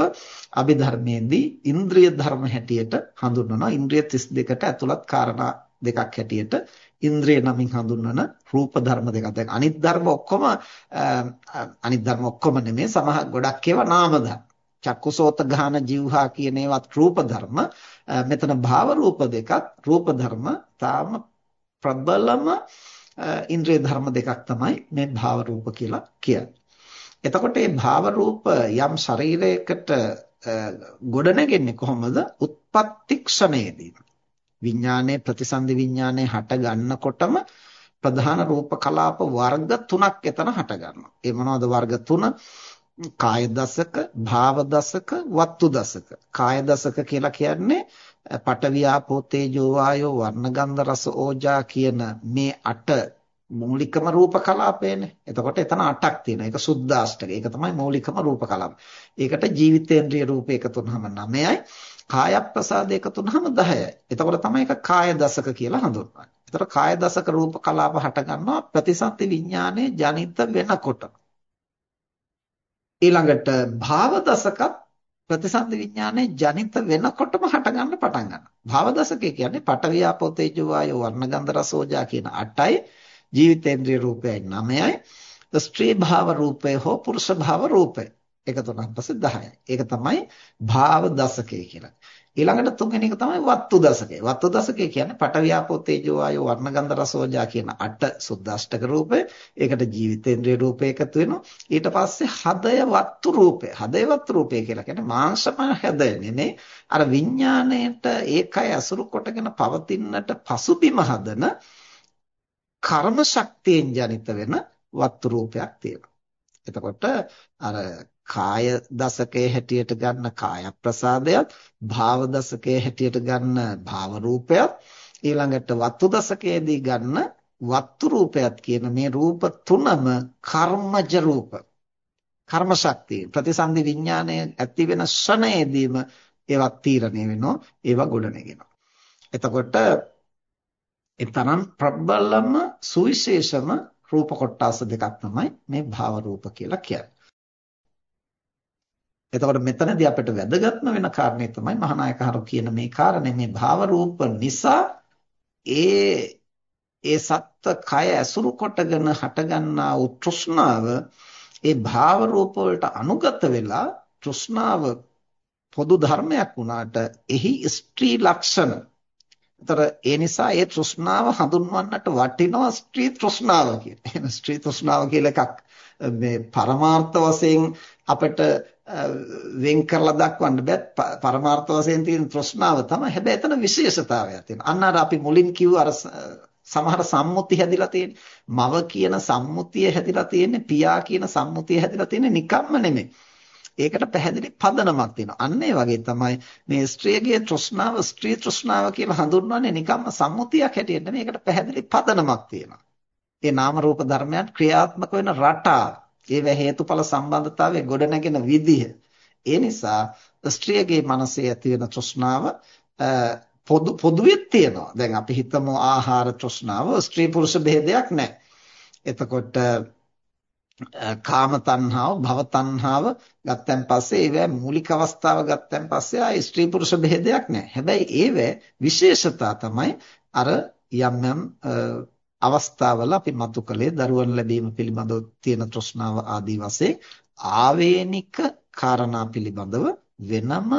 අභිධර්මයේදී ඉන්ද්‍රිය ධර්ම හැටියට හඳුන්වනවා ඉන්ද්‍රිය 32ට ඇතුළත් කාරණා දෙකක් හැටියට ඉන්ද්‍රිය නමින් හඳුන්වන රූප ධර්ම දෙකක්. දැන් අනිත් ධර්ම ඔක්කොම අනිත් ධර්ම ඔක්කොම නෙමෙයි සමහර ගොඩක් ඒවා නාම ධර්ම. චක්කුසෝත ගාන જીවහා කියන ඒවත් රූප ධර්ම. මෙතන භාව රූප දෙකත් රූප ධර්ම තාම ප්‍රබලම ඉන්ද්‍රිය ධර්ම දෙකක් තමයි මේ භාව රූප කියලා කියන්නේ. එතකොට මේ භාව රූප යම් ශරීරයකට ගොඩනැගෙන්නේ කොහොමද? උත්පත්ති ක්ෂණයේදී. විඥානයේ ප්‍රතිසන්දි විඥානයේ හට ගන්නකොටම ප්‍රධාන රූප කලාප වර්ග තුනක් එතන හට ගන්නවා. ඒ මොනවද වර්ග තුන? කාය දසක, භාව දසක, වත්තු දසක. කාය දසක කියලා කියන්නේ පඨවි ආපෝ තේජෝ වායෝ වර්ණ ගන්ධ රස ඕජා කියන මේ අට මූලිකම රූප කලාපයනේ. එතකොට එතන 8ක් තියෙනවා. ඒක සුද්දාෂ්ටක. ඒක තමයි මූලිකම රූප කලාප. ඒකට ජීවිතේන්ද්‍රිය රූප එකතු වුනහම 9යි. කාය ප්‍රසාද එකතු වුනහම 10යි. එතකොට තමයි ඒක කාය දසක කියලා හඳුන්වන්නේ. එතකොට කාය දසක රූප කලාප හට ගන්නවා ප්‍රතිසන්ති විඥානයේ ජනිත වෙනකොට. ඊළඟට භාව දසකත් ප්‍රතිසන්දි විඥානයේ ජනිත වෙනකොටම හටගන්න පටන් ගන්නවා. භාව දශකය කියන්නේ පඨවි ආපෝ තේජෝ වායෝ වර්ණ ගන්ධ රස ඕජා කියන 8යි ජීවිතේන්ද්‍රිය රූපයයි 9යි ස්ත්‍රී භාව රූපය හෝ පුරුෂ භාව රූපය එකතු වුණාන් පස්සේ 10යි. ඒක තමයි භාව දශකය කියලා. ඊළඟට තුන්වෙනි එක තමයි වත්තු දශකය. වත්තු දශකය කියන්නේ පටවියාපෝ තේජෝ වායෝ වර්ණගන්ධ රසෝජා කියන අට සුද්දාෂ්ටක රූපය. ඒකට ජීවිතේන්ද්‍රිය රූපය එකතු වෙනවා. ඊට පස්සේ හදය වත්තු රූපය. හදය වත්තු රූපය කියලා කියන්නේ මාංශමය හදය නෙමෙයි. අර විඥාණයට ඒකයි අසුරු කොටගෙන පවතින්නට පසුබිම හදන කර්ම ශක්තියෙන් ජනිත වෙන වත්තු රූපයක් තියෙනවා. එතකොට අර කාය දසකයේ හැටියට ගන්න කාය ප්‍රසාදයක් භාව දසකයේ හැටියට ගන්න භාව රූපයක් ඊළඟට වත්තු දසකයේදී ගන්න වත්තු රූපයක් කියන මේ රූප තුනම කර්මජ රූප. කර්ම ශක්තිය. ප්‍රතිසන්දි විඥානය ඇති වෙන ෂණයේදීම ඒවා තීරණය වෙනවා ඒවා ගොඩනගෙනවා. එතකොට ඒ තරම් ප්‍රබලම සුවිශේෂම රූප කොටස් දෙකක් තමයි මේ භාව රූප කියලා කියන්නේ එතකොට මෙතනදී අපිට වැදගත්ම වෙන කාරණේ තමයි මහානායකහරු කියන මේ කාරණේ මේ භාව රූප නිසා ඒ ඒ සත්ත්ව කය ඇසුරු කොටගෙන හටගන්නා වූ තෘෂ්ණාව ඒ භාව රූප වලට අනුගත වෙලා තෘෂ්ණාව පොදු ධර්මයක් වුණාට එහි ස්ත්‍රී ලක්ෂණ. ඒතර ඒ නිසා ඒ තෘෂ්ණාව හඳුන්වන්නට වටිනවා ස්ත්‍රී තෘෂ්ණාව කියලා. එහෙනම් ස්ත්‍රී තෘෂ්ණාව කියලා එකක් මේ පරමාර්ථ වශයෙන් අපිට වෙන් කරලා දක්වන්න බෑ පරමාර්ථ වශයෙන් තියෙන තෘෂ්ණාව තමයි. හැබැයි එතන විශේෂතාවයක් තියෙනවා. අන්න අර අපි මුලින් කිව්ව අර සමහර සම්මුති හැදිලා තියෙන මව කියන සම්මුතිය හැදිලා තියෙන්නේ පියා කියන සම්මුතිය හැදිලා තියෙන්නේ නිකම්ම නෙමෙයි. ඒකට පැහැදිලි පදනමක් තියෙනවා අන්න ඒ වගේ තමයි මේ ස්ත්‍රියගේ තෘෂ්ණාව ස්ත්‍රී තෘෂ්ණාව කියලා හඳුන්වන්නේ නිකම්ම සම්මුතියක් හැටියට නෙමෙයි ඒකට පැහැදිලි පදනමක් තියෙනවා ඒ නාම රූප ධර්මයන් ක්‍රියාත්මක වෙන රටාව ඒව හේතුඵල සම්බන්ධතාවයේ ගොඩනැගෙන විදිහ. ඒ නිසා ස්ත්‍රියගේ මනසේ ඇති වෙන තෘෂ්ණාව පොදු පොදුවේ තියෙනවා. දැන් අපි හිතමු ආහාර තෘෂ්ණාව ස්ත්‍රී පුරුෂ ભેදයක් නැහැ. එතකොට කාම තණ්හාව භව තණ්හාව ගත්තන් පස්සේ ඒවැ මූලික අවස්ථාව ගත්තන් පස්සේ ආ ස්ත්‍රී පුරුෂ ભેදයක් නැහැ. හැබැයි ඒවැ විශේෂතා තමයි අර යම් යම් අවස්ථාවල අපි මතු කළේ දරුවන් ලැබීම පිළිබඳව තියෙන තෘෂ්ණාව ආදී වශයෙන් ආවේනික කාරණා පිළිබඳව වෙනම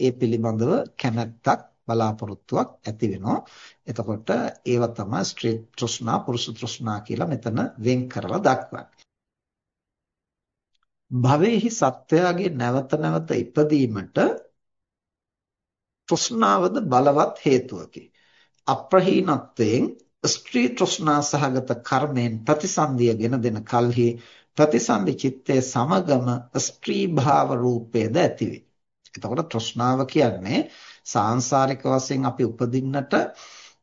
ඒ පිළිබඳව කැමැත්තක් බලාපොරොත්තුවක් ඇති වෙනවා. එතකොට ඒව තමයි ස්ත්‍රී තෘෂ්ණා පුරුෂ තෘෂ්ණා කියලා මෙතන වෙන් කරලා දක්වන්නේ. භවෙහි සත්වයාගේ නැවත නැවත ඉපදීමට තෘෂ්ණාවද බලවත් හේතුවකි. අප්‍රහීනත්වයෙන් ස්ත්‍රී තෘෂ්ණා සහගත කර්මයෙන් ප්‍රතිසන්දිය ගෙන දෙන කල්හි ප්‍රතිසන්දි චිත්තයේ සමගම ස්ත්‍රී භාව රූපේද ඇතිවේ. එතකොට තෘෂ්ණාව කියන්නේ සාංශාරික වශයෙන් අපි උපදින්නට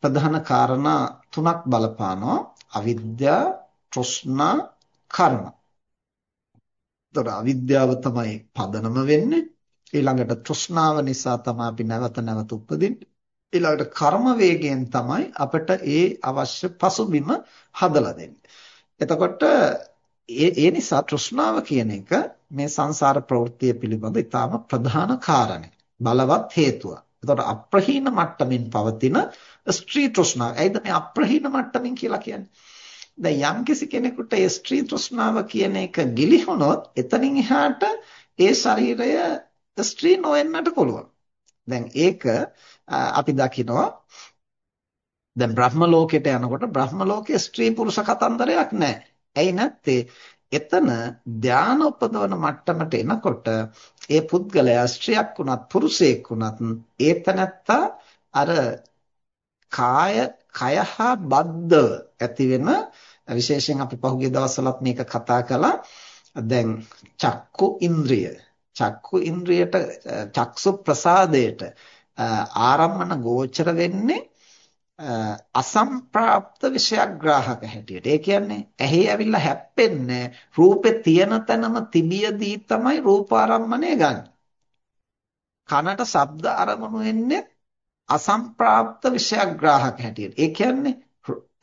ප්‍රධාන කාරණා තුනක් බලපානවා අවිද්‍යා තෘෂ්ණා කර්ම. එතකොට අවිද්‍යාව තමයි පදනම වෙන්නේ ඊළඟට තෘෂ්ණාව නිසා තමයි අපි නැවත නැවත උපදින්නේ ඊළඟට කර්ම වේගයෙන් තමයි අපිට ඒ අවශ්‍ය පසුබිම හදලා දෙන්නේ. එතකොට ඒ ඒ නිසා තෘෂ්ණාව කියන එක මේ සංසාර ප්‍රවෘත්තිය පිළිබඳ ඉතාම ප්‍රධාන කාරණේ. බලවත් හේතුව. එතකොට අප්‍රහීන මට්ටමින් පවතින ස්ත්‍රී තෘෂ්ණාව. ඇයිද මේ අප්‍රහීන මට්ටමින් කියලා කියන්නේ? දැන් යම්කිසි කෙනෙකුට ඒ ස්ත්‍රී තෘෂ්ණාව කියන එක ගිලිහුණොත් එතනින් එහාට ඒ ශරීරය ස්ත්‍රී නොවෙන්නට පුළුවන්. දැන් ඒක අපි දකිනවා දැන් බ්‍රහ්ම ලෝකයට යනකොට බ්‍රහ්ම ලෝකයේ ස්ත්‍රී පුරුෂ කතන්දරයක් නැහැ. ඇයි නැත්තේ? එතන ධාන උපදවන මට්ටමට එනකොට ඒ පුද්ගලයා ස්ත්‍රියක් වුණත් පුරුෂයෙක් වුණත් ඒ තැනත්තා අර කාය කය හා බද්ධව ඇති වෙන විශේෂයෙන් අපි පහුගිය දවස්වලත් මේක කතා කළා. දැන් චක්කු ඉන්ද්‍රිය චක්කු ඉන්ද්‍රියට චක්සු ප්‍රසාදයට ආරම්මන ගෝචර වෙන්නේ අසම්ප්‍රාප්ත විෂයග්‍රාහක හැටියට. ඒ කියන්නේ ඇහි ඇවිල්ලා හැප්පෙන්නේ රූපේ තියෙන තැනම තිබියදී තමයි රූපාරම්මණය ගන්න. කනට ශබ්ද අරමුණු වෙන්නේ අසම්ප්‍රාප්ත විෂයග්‍රාහක හැටියට. ඒ කියන්නේ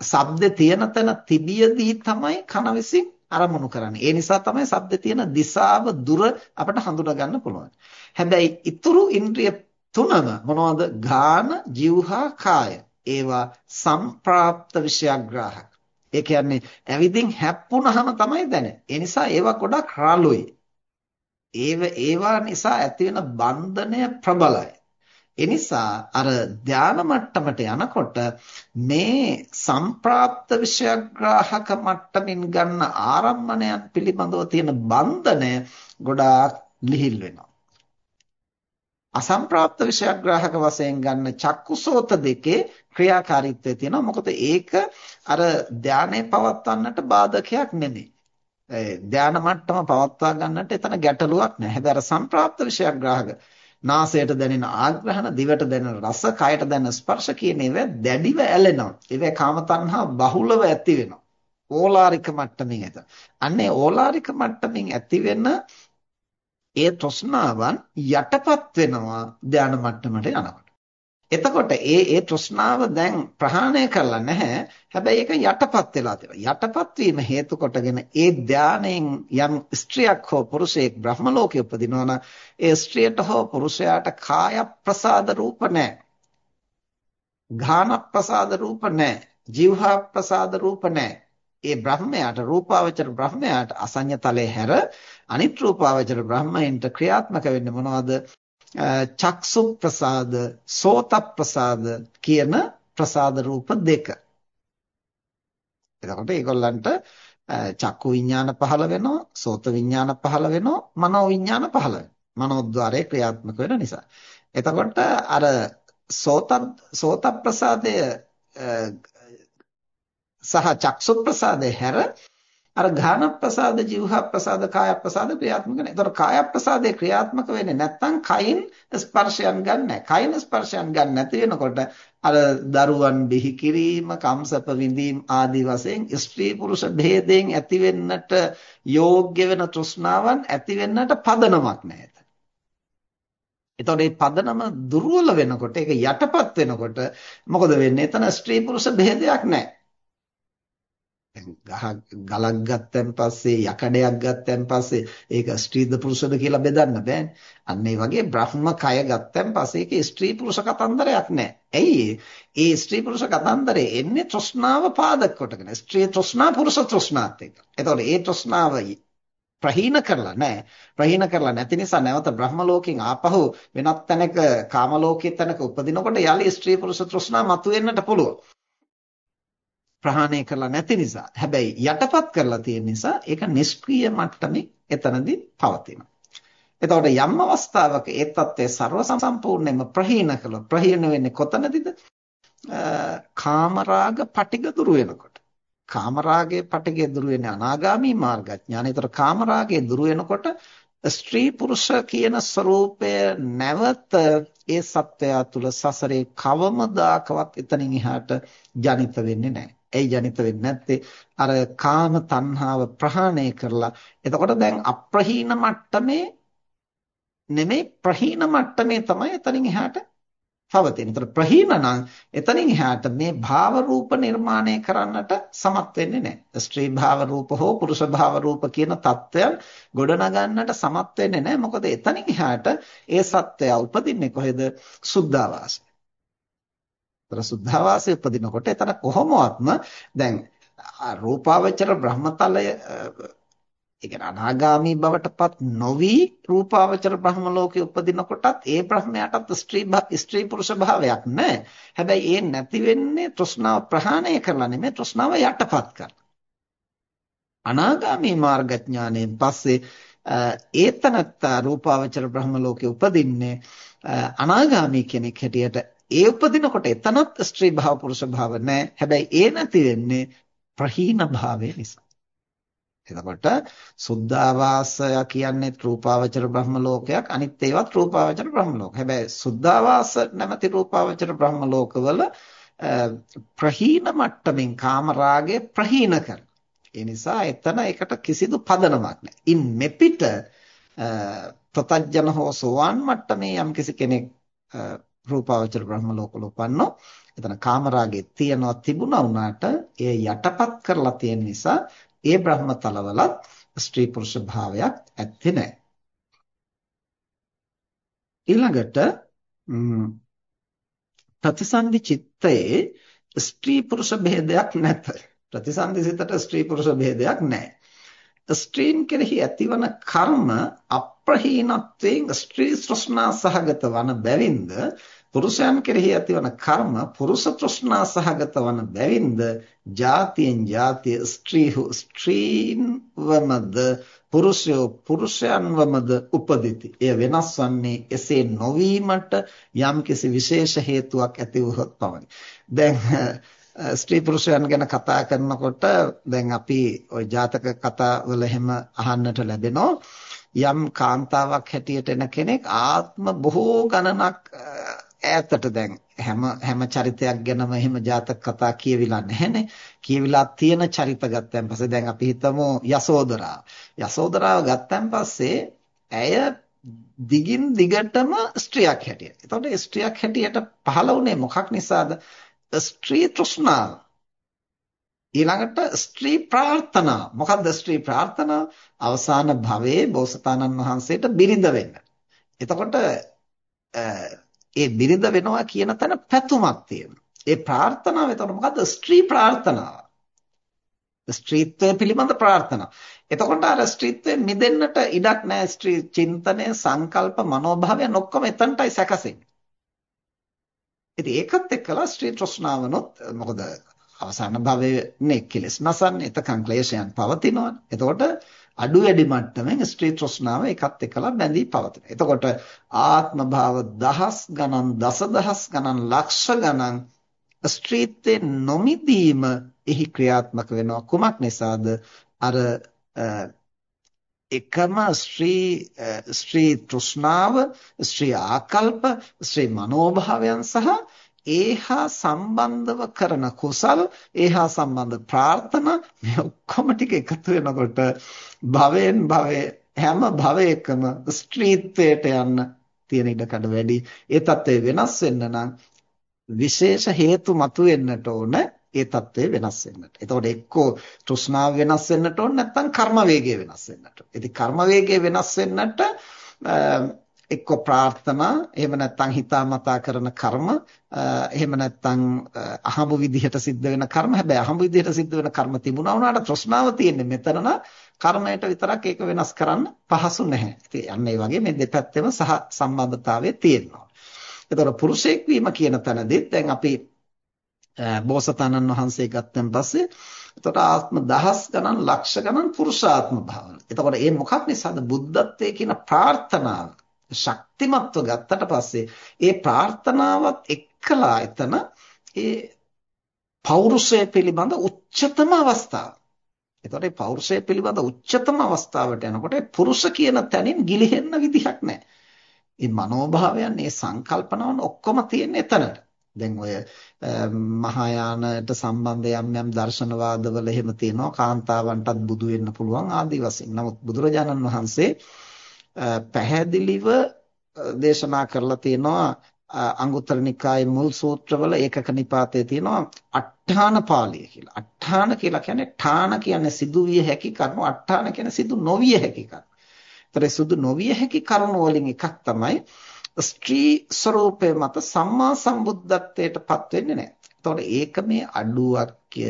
ශබ්ද තියෙන තැන තිබියදී තමයි කන විසින් අරමුණු කරන්නේ. ඒ නිසා තමයි ශබ්ද තියෙන දිශාව දුර අපිට හඳුනා ගන්න පුළුවන්. හැබැයි ඊතුරු ඉන්ද්‍රිය තුනම මොනවද? ගාන, જીවහා, කාය. ඒවා සම්ප්‍රාප්ත විෂයග්‍රාහක. ඒ කියන්නේ ඇවිදින් හැප්පුණාම තමයි දැනෙන්නේ. ඒ නිසා ඒවා ගොඩක් රළුයි. ඒව ඒවා නිසා ඇති වෙන බන්ධනය ප්‍රබලයි. එනිසා අර ධාන මට්ටමට යනකොට මේ සම්ප්‍රාප්ත විෂයග්‍රාහක මට්ටමින් ගන්න ආරම්මණයන් පිළිබඳව තියෙන බන්ධනය ගොඩාක් ලිහිල් වෙනවා. අසම්ප්‍රාප්ත විෂයග්‍රාහක වශයෙන් ගන්න චක්කුසෝත දෙකේ ක්‍රියාකාරීත්වය තියෙනවා. මොකද ඒක අර ධානයේ පවත්වන්නට බාධකයක් නෙමෙයි. ධාන මට්ටම පවත්වා ගන්නට එතන ගැටලුවක් නැහැ. හැබැයි අර සම්ප්‍රාප්ත විෂයග්‍රාහක නාසයට දැනෙන ආග්‍රහණ, දිවට දැනෙන රස, කයට දැනෙන ස්පර්ශ කියන ඒවා දැඩිව ඇලෙනවා. ඒවා කාම තණ්හා බහුලව ඇති වෙනවා. ඕලාරික මට්ටමින් ඇත. අන්නේ ඕලාරික මට්ටමින් ඇති වෙන ඒ තෘෂ්ණාවන් යටපත් වෙනවා ධානා මට්ටමට යනකොට. එතකොට ඒ ඒ තෘෂ්ණාව දැන් ප්‍රහාණය කරලා නැහැ. හැබැයි ඒක යටපත් වෙලා තියෙනවා. යටපත් වීම හේතු කොටගෙන ඒ ධානයෙන් යම් ස්ත්‍රියක් හෝ පුරුෂයෙක් බ්‍රහ්ම ලෝකයේ උපදිනවා නම් ඒ ස්ත්‍රියට හෝ පුරුෂයාට කාය ප්‍රසාද රූප නැහැ. ඝාන ප්‍රසාද රූප නැහැ. જીවහා ප්‍රසාද රූප නැහැ. ඒ බ්‍රහ්මයාට රූපාවචර බ්‍රහ්මයාට අසඤ්ඤ තලයේ හැර අනිත් රූපාවචර බ්‍රහ්මයන්ට ක්‍රියාත්මක වෙන්නේ මොනවද? චක්සු ප්‍රසාද, සෝත ප්‍රසාද කියන ප්‍රසාද රූප දෙක. එතකොට ඒගොල්ලන්ට චක්කු විඥාන පහළ වෙනවා, සෝත විඥාන පහළ වෙනවා, මනෝ විඥාන පහළ වෙනවා. මනෝද්වාරයේ ක්‍රියාත්මක වෙන නිසා. එතකොට අර සෝත සෝත ප්‍රසාදය සහ චක්සු ප්‍රසාදය හැර අර ඝාන ප්‍රසාද, જીවහ ප්‍රසාද, කාය ප්‍රසාද ක්‍රියාත්මක නැහැ. ඒතර කාය ප්‍රසාදේ ක්‍රියාත්මක වෙන්නේ නැත්නම් කයින් ස්පර්ශයන් ගන්න නැහැ. කයින් ස්පර්ශයන් ගන්න නැති වෙනකොට අර දරුවන් බිහි කිරීම, කම්සප විඳීම් ආදී වශයෙන් ස්ත්‍රී පුරුෂ භේදයෙන් ඇති වෙන්නට යෝග්‍ය වෙන තෘෂ්ණාවන් ඇති වෙන්නට පදනමක් නැහැ. එතකොට මේ පදනම දුර්වල වෙනකොට ඒක යටපත් වෙනකොට මොකද වෙන්නේ? එතන ස්ත්‍රී පුරුෂ භේදයක් නැහැ. ගහ ගලක් ගත්තන් පස්සේ යකඩයක් ගත්තන් පස්සේ ඒක ස්ත්‍රීද පුරුෂද කියලා බෙදන්න බෑනේ. අන්න ඒ වගේ බ්‍රහ්ම කය ගත්තන් පස්සේ ඒකේ ස්ත්‍රී පුරුෂ කතන්දරයක් නැහැ. ඇයි ඒ ස්ත්‍රී පුරුෂ කතන්දරේ එන්නේ තෘෂ්ණාව පාදක කොටගෙන. ස්ත්‍රී තෘෂ්ණා පුරුෂ තෘෂ්ණාත් එක්ක. එතකොට ඒ තෘෂ්ණාව ප්‍රහීන කරලා නැහැ. ප්‍රහීන කරලා නැති නිසා නැවත බ්‍රහ්ම ලෝකෙන් ආපහු වෙනත් තැනක කාම ලෝකයේ තැනක උපදිනකොට යලි ස්ත්‍රී පුරුෂ තෘෂ්ණා මතුවෙන්නට පුළුවන්. ප්‍රහාණය කරලා නැති නිසා හැබැයි යටපත් කරලා තියෙන නිසා ඒක නිෂ්ක්‍රීය මට්ටමේ එතනදී පවතිනවා. එතකොට යම් අවස්ථාවක ඒ தත්ත්වය ਸਰව සම්පූර්ණයෙන්ම ප්‍රහීන කළොත් ප්‍රහීන වෙන්නේ කොතනදීද? කාමරාග පටිග දුරු වෙනකොට. කාමරාගයේ පටිගය දුරු වෙන්නේ අනාගාමී මාර්ගඥාන. ඒතර කාමරාගයේ දුරු වෙනකොට ස්ත්‍රී පුරුෂ කියන ස්වરૂපය නැවත ඒ සත්‍යය තුළ සසරේ කවමදාකවත් එතනින් එහාට ජනිත වෙන්නේ නැහැ. ඇයි ජනිත වෙන්නේ නැත්තේ? අර කාම තණ්හාව ප්‍රහාණය කරලා. එතකොට දැන් අප්‍රහීන මට්ටමේ නෙමෙයි ප්‍රහීන මට්ටමේ තමයි එතනින් එහාට පවතින. ඒතර ප්‍රහීන නම් එතනින් එහාට මේ භාව රූප නිර්මාණය කරන්නට සමත් වෙන්නේ නැහැ. ස්ත්‍රී භාව රූප හෝ පුරුෂ භාව රූප කියන தත්වයන් ගොඩනගන්නට සමත් වෙන්නේ නැහැ. මොකද එතනින් එහාට ඒ සත්‍යය උපදින්නේ කොහෙද? සුද්ධාවාසය. ඒතර සුද්ධාවාසයේ උපදිනකොට එතන කොහොමවත්ම දැන් රූපාවචර බ්‍රහ්මතලය ඒ කියන්නේ අනාගාමී බවටපත් නොවි රූපාවචර බ්‍රහ්ම ලෝකේ උපදිනකොටත් ඒ බ්‍රහ්මයාටත් ස්ත්‍රී ස්ත්‍රී පුරුෂ භාවයක් නැහැ. හැබැයි ඒ නැති වෙන්නේ තෘෂ්ණාව ප්‍රහාණය කරලා නෙමෙයි තෘෂ්ණාව යටපත් කරලා. අනාගාමී මාර්ගඥාණයෙන් පස්සේ ඒතනත්ත රූපාවචර බ්‍රහ්ම ලෝකේ උපදින්නේ අනාගාමී කෙනෙක් හැටියට ඒ උපදිනකොට එතනත් ස්ත්‍රී භාව පුරුෂ භාව නැහැ. හැබැයි ඒ නැති වෙන්නේ ප්‍රහීන භාවය නිසා. එතකොට සුද්ධාවාසය කියන්නේ රූපාවචර බ්‍රහ්ම ලෝකයක් අනිත් ඒවත් රූපාවචර බ්‍රහ්ම ලෝක. හැබැයි සුද්ධාවාස නැමැති රූපාවචර බ්‍රහ්ම ලෝකවල ප්‍රහීන මට්ටමින් කාම රාගය ප්‍රහීන කරන. ඒ නිසා එතන ඒකට කිසිදු පදනමක් නැහැ. ඉන් මෙපිට ප්‍රතඥ හෝ සෝවාන් මට්ටමේ යම් කිසි කෙනෙක් රූපාවචර බ්‍රහ්ම ලෝකවල උපන්නෝ එතන කාමරාගේ තියනවා තිබුණා වුණාට ඒ යටපත් කරලා තියෙන නිසා ඒ බ්‍රහ්ම තලවලත් ස්ත්‍රී පුරුෂ භාවයක් ඇත්තේ නැහැ. ඊළඟට ප්‍රතිසන්දි චිත්තයේ ස්ත්‍රී පුරුෂ ભેදයක් නැත. ප්‍රතිසන්දි සිතට ස්ත්‍රී පුරුෂ ભેදයක් නැහැ. ස්ත්‍රීන් කෙරෙහි ඇතිවන කර්ම අප්‍රහීනත්වයෙන් ස්ත්‍රී තෘෂ්ණා සහගත වන බැවින්ද පුරුෂයන් කෙරෙහි ඇතිවන කර්ම පුරුෂ තෘෂ්ණා සහගත වන බැවින්ද ජාතියෙන් ජාතිය ස්ත්‍රීහු ස්ත්‍රීන්වමද පුරුෂයෝ පුරුෂයන්වමද උපදිති. එය වෙනස් වන්නේ එසේ නොවීමට යම්කිසි විශේෂ හේතුවක් ඇති වුවහොත් පමණි. දැන් ස්ත්‍රී පුරුෂයන් ගැන කතා කරනකොට දැන් අපි ওই ජාතක කතාවල එහෙම අහන්නට ලැබෙනවා යම් කාන්තාවක් හැටියට එන කෙනෙක් ආත්ම බොහෝ ගණනක් ඈතට දැන් හැම හැම චරිතයක් ගැනම එහෙම ජාතක කතා කියවිලා නැහැනේ. කියවිලා තියෙන චරිත ගත්තන් පස්සේ දැන් අපි හිතමු යසෝදරාව. යසෝදරාව ගත්තන් පස්සේ ඇය දිගින් දිගටම ස්ත්‍රියක් හැටියට. එතකොට ස්ත්‍රියක් හැටියට පහළ වුණේ මොකක් නිසාද? ස්ත්‍රී තෘෂ්ණාව. ඊළඟට ස්ත්‍රී ප්‍රාර්ථනා. මොකක්ද ස්ත්‍රී ප්‍රාර්ථනා? අවසාන භවයේ බෝසතාණන් වහන්සේට බිරිඳ වෙන්න. එතකොට ඒ බිරිඳ වෙනවා කියන තැන පැතුමක් තියෙනවා. ඒ ප්‍රාර්ථනාව එතකොට මොකද්ද? ස්ත්‍රී ප්‍රාර්ථනාව. ස්ත්‍රීත්වය පිළිබඳ ප්‍රාර්ථනාව. එතකොට අර ස්ත්‍රීත්වයෙන් මිදෙන්නට ඉඩක් නැහැ. ස්ත්‍රී චින්තනය, සංකල්ප, මනෝභාවයන් ඔක්කොම එතනටයි සැකසෙන්නේ. ඉතින් ඒකත් එක්කලා ස්ත්‍රී තෘෂ්ණාවනොත් මොකද අවසාන භවයේ කෙලස් නසන්නේ එතකන් ක්ලේශයන් පවතිනවනේ. එතකොට අඩු වැඩි මට්ටමින් ස්ත්‍රී තෘෂ්ණාව එකත් එක්කලා බැඳී පවතින. එතකොට ආත්ම භාව දහස් ගණන් දසදහස් ගණන් ලක්ෂ ගණන් ස්ත්‍රීත්වයෙන් නොමිදීම එහි ක්‍රියාත්මක වෙනවා. කුමක් නිසාද? අර එකම ශ්‍රී ශ්‍රී තෘෂ්ණාව, ශ්‍රී ආකල්ප, ශ්‍රී මනෝභාවයන් සහ ඒහා සම්බන්ධව කරන කුසල් ඒහා සම්බන්ධ ප්‍රාර්ථනා මේ ඔක්කොම ටික එකතු වෙනකොට භවෙන් භවයේ හැම භවයකම ස්ත්‍රීත්වයට යන්න තියෙන ඉඩකඩ වැඩි. ඒ தත්ත්වය වෙනස් වෙන්න නම් විශේෂ හේතු මතුවෙන්නට ඕන ඒ தත්ත්වය වෙනස් වෙන්නට. එතකොට එක්කෝ තෘෂ්ණාව වෙනස් වෙන්නට ඕන නැත්නම් කර්ම වේගය වෙනස් වෙන්නට. ඉතින් කර්ම වේගය වෙනස් වෙන්නට එක්ක ප්‍රාර්ථනා එහෙම නැත්නම් හිතාමතා කරන කර්ම එහෙම නැත්නම් අහඹ විදිහට සිද්ධ වෙන කර්ම හැබැයි අහඹ විදිහට සිද්ධ වෙන කර්ම තිබුණා වුණාට තෘෂ්ණාව තියෙන්නේ මෙතන නම් කර්මයට විතරක් ඒක වෙනස් කරන්න පහසු නැහැ. ඉතින් අන්න ඒ වගේ මේ දෙපැත්තෙම සහ සම්බන්ධතාවය තියෙනවා. එතකොට පුරුෂයෙක් වීම කියන තැනදී දැන් අපි බෝසතාණන් වහන්සේ ගත්තන් පස්සේ එතකොට ආත්ම දහස් ගණන් ලක්ෂ ගණන් පුරුෂාත්ම භාවන. එතකොට මේ මොකක් නිසාද බුද්ධත්වයේ කියන ප්‍රාර්ථනාව ශක්තිමත්ව ගත්තට පස්සේ ඒ ප්‍රාර්ථනාවත් එක්කලා එතන ඒ පෞරුෂය පිළිබඳ උච්චතම අවස්ථාව. එතකොට මේ පෞරුෂය පිළිබඳ උච්චතම අවස්ථාවට යනකොට පුරුෂ කියන තැනින් ගිලිහෙන්න විදිහක් නැහැ. මේ මනෝභාවයන්, මේ සංකල්පනවන් ඔක්කොම තියෙන එතනට. දැන් ඔය මහායානට සම්බන්ධ යම් යම් දර්ශනවාදවල එහෙම තියෙනවා කාන්තාවන්ටත් බුදු වෙන්න පුළුවන් ආදි වශයෙන්. නමුත් බුදුරජාණන් වහන්සේ පැහැදිලිව දේශනා කරලා තියෙනවා අංගුත්තර නිකායේ මුල් සූත්‍රවල ඒකක නිපාතයේ තියෙනවා අට්ඨාන පාළිය කියලා. අට්ඨාන කියලා කියන්නේ ඨාන කියන්නේ සිදුවිය හැකි කර්ම අට්ඨාන කියන්නේ සිදු නොවිය හැකි කර්ම. ඒතර සිදු නොවිය හැකි කර්ම වලින් එකක් තමයි ස්ත්‍රී ස්වરૂපය මත සම්මා සම්බුද්ධත්වයට පත් වෙන්නේ නැහැ. එතකොට ඒක මේ අඩුවක්ය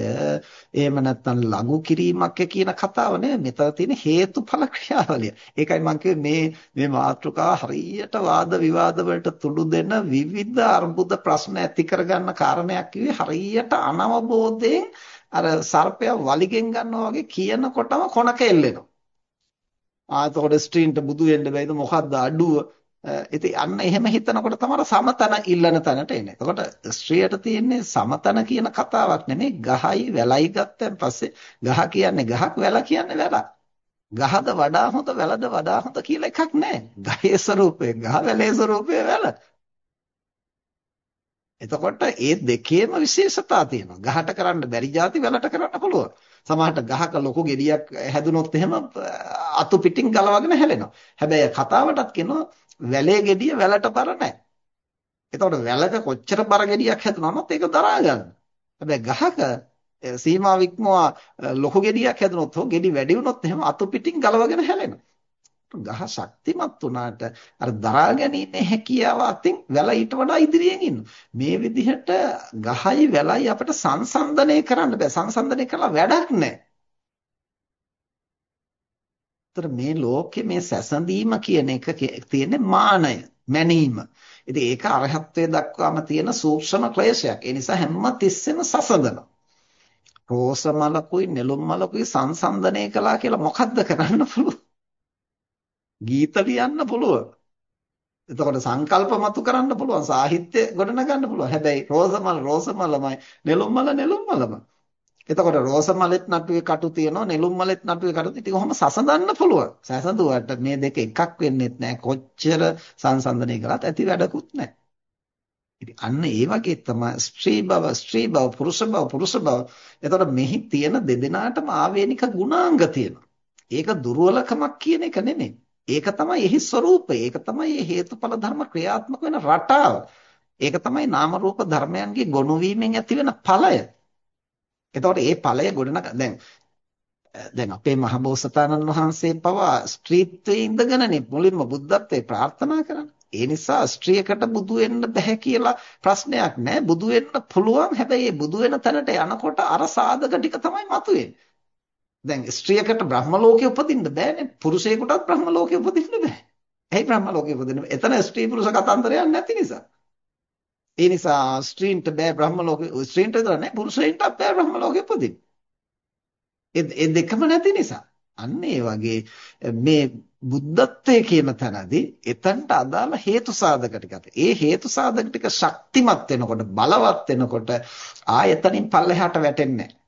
එහෙම නැත්නම් ලඝු කිරීමක් කියන කතාව නෙවෙයි මෙතන තියෙන හේතුඵල ක්‍රියාවලිය. ඒකයි මම මේ මේ මාතෘකාව හරියට වාද විවාද වලට තුඩු දෙන විවිධ අර්බුද ප්‍රශ්න ඇති කරගන්න කාරණයක් කිව්වේ හරියට අනවබෝධයෙන් අර සර්පයා වලිගෙන් ගන්නවා වගේ කියනකොටම කොනක එල්ලෙනවා. ආ එතකොට ස්ත්‍රීන්ට බුදු වෙන්න බැයිද මොකද්ද අඩුව ඉතින් අන්න එහෙම හිතනකොට තමයි සමතන ඉල්ලන තැනට එන්නේ. එතකොට ස්ත්‍රියට තියෙන්නේ සමතන කියන කතාවක් නෙමෙයි ගහයි වැලයි ගත්තන් පස්සේ ගහ කියන්නේ ගහක් වැල කියන්නේ වැලක්. ගහද වඩා හොඳ වැලද වඩා හොඳ කියලා එකක් නැහැ. ගහේ ස්වરૂපය ගහ වැලේ ස්වરૂපය වැල. එතකොට ඒ දෙකේම විශේෂතා තියෙනවා. ගහට කරන්න බැරි જાති වැලට කරන්න පුළුවන්. සමහරට ගහක ලොකු ගෙඩියක් හැදුනොත් එහෙම අතු පිටින් ගලවගෙන හැලෙනවා. හැබැයි කතාවටත් කියනවා වැලේ ගෙඩිය වැලට බර නැහැ. එතකොට වැලක කොච්චර බර ගෙඩියක් හැදුනමත් ඒක දරා ගන්න. හැබැයි ගහක සීමා වික්මවා ලොකු ගෙඩියක් හැදුනොත් හෝ ගෙඩි වැඩි වුණොත් එහෙම අතු පිටින් ගලවගෙන හැලෙනවා. ගහ ශක්තිමත් වුණාට අර දරා ගැනීමේ හැකියාව අතින් වැල ඊට වඩා ඉදිරියෙන් ඉන්නවා. මේ විදිහට ගහයි වැලයි අපිට සංසන්දනය කරන්න බෑ. සංසන්දනය කළා වැඩක් නැහැ. ඒතර මේ ලෝකේ මේ සැසඳීම කියන එක තියෙන්නේ මානය, මැනීම. ඉතින් ඒක අරහත්ත්වයට දක්වාම තියෙන සූක්ෂම ක්ලේශයක්. ඒ නිසා හැම තිස්සෙම සසඳනවා. රෝස මලකුයි නෙළුම් මලකුයි සංසන්දනය කළා කියලා මොකද්ද කරන්න පුළුවන්? ගීත ලියන්න පුළුවන්. එතකොට සංකල්ප මතු කරන්න පුළුවන් සාහිත්‍ය ගොඩනගන්න පුළුවන්. හැබැයි රෝස මල රෝස මලමයි නෙළුම් මල නෙළුම් මලමයි. එතකොට රෝස මලෙත් නටුවේ කටු තියෙනවා නෙළුම් මලෙත් නටුවේ කටු ඉතින් කොහොම සසඳන්න පුළුවන්. සසඳුවට මේ දෙක එකක් වෙන්නේත් නැහැ. කොච්චර සංසන්දනය කළත් ඇති වැඩකුත් නැහැ. ඉතින් අන්න ඒ වගේ තමයි ස්ත්‍රී බව ස්ත්‍රී බව පුරුෂ බව පුරුෂ බව. එතකොට මෙහි තියෙන දෙදෙනාටම ආවේනික ගුණාංග තියෙනවා. ඒක දුර්වලකමක් කියන එක නෙමෙයි. ඒක තමයි එහි ස්වરૂපය. ඒක තමයි මේ හේතුඵල ධර්ම ක්‍රියාත්මක වෙන රටාව. ඒක තමයි නාම රූප ධර්මයන්ගේ ගොනු වීමෙන් ඇති වෙන ඵලය. එතකොට මේ ඵලය ගොඩනග දැන් දැන් අපේ මහබෝසතාණන් වහන්සේ පවා ස්ත්‍රීත්වයේ ඉඳගෙනනේ මුලින්ම බුද්ධත්වයේ ප්‍රාර්ථනා කරන්නේ. ඒ නිසා ස්ත්‍රියකට බුදු වෙන්න බෑ කියලා ප්‍රශ්නයක් නෑ. බුදු වෙන්න පුළුවන්. හැබැයි මේ බුදු වෙන තැනට යනකොට අර සාධක ටික තමයි මතුවෙන්නේ. දැන් ස්ත්‍රියකට බ්‍රහ්ම ලෝකෙ උපදින්න බෑනේ. පුරුෂයෙකුටත් බ්‍රහ්ම ලෝකෙ උපදින්න බෑ. ඇයි බ්‍රහ්ම ලෝකෙ උපදින්න? එතන ස්ත්‍රී පුරුෂ කතන්දරයක් නැති නිසා. ඒ නිසා ස්ත්‍රීන්ට බෑ බ්‍රහ්ම ලෝකෙ ස්ත්‍රීන්ට විතර නෑ පුරුෂයින්ටත් බෑ බ්‍රහ්ම ලෝකෙ උපදින්න. ඒ දෙකම නැති නිසා. අන්න ඒ වගේ මේ බුද්ධත්වයේ කියන තැනදී එතනට අදාළ හේතු සාධක ටිකත් ඒ හේතු සාධක ටික ශක්තිමත් වෙනකොට බලවත් වෙනකොට ආයතනින් පල්ලෙහාට වැටෙන්නේ නැහැ.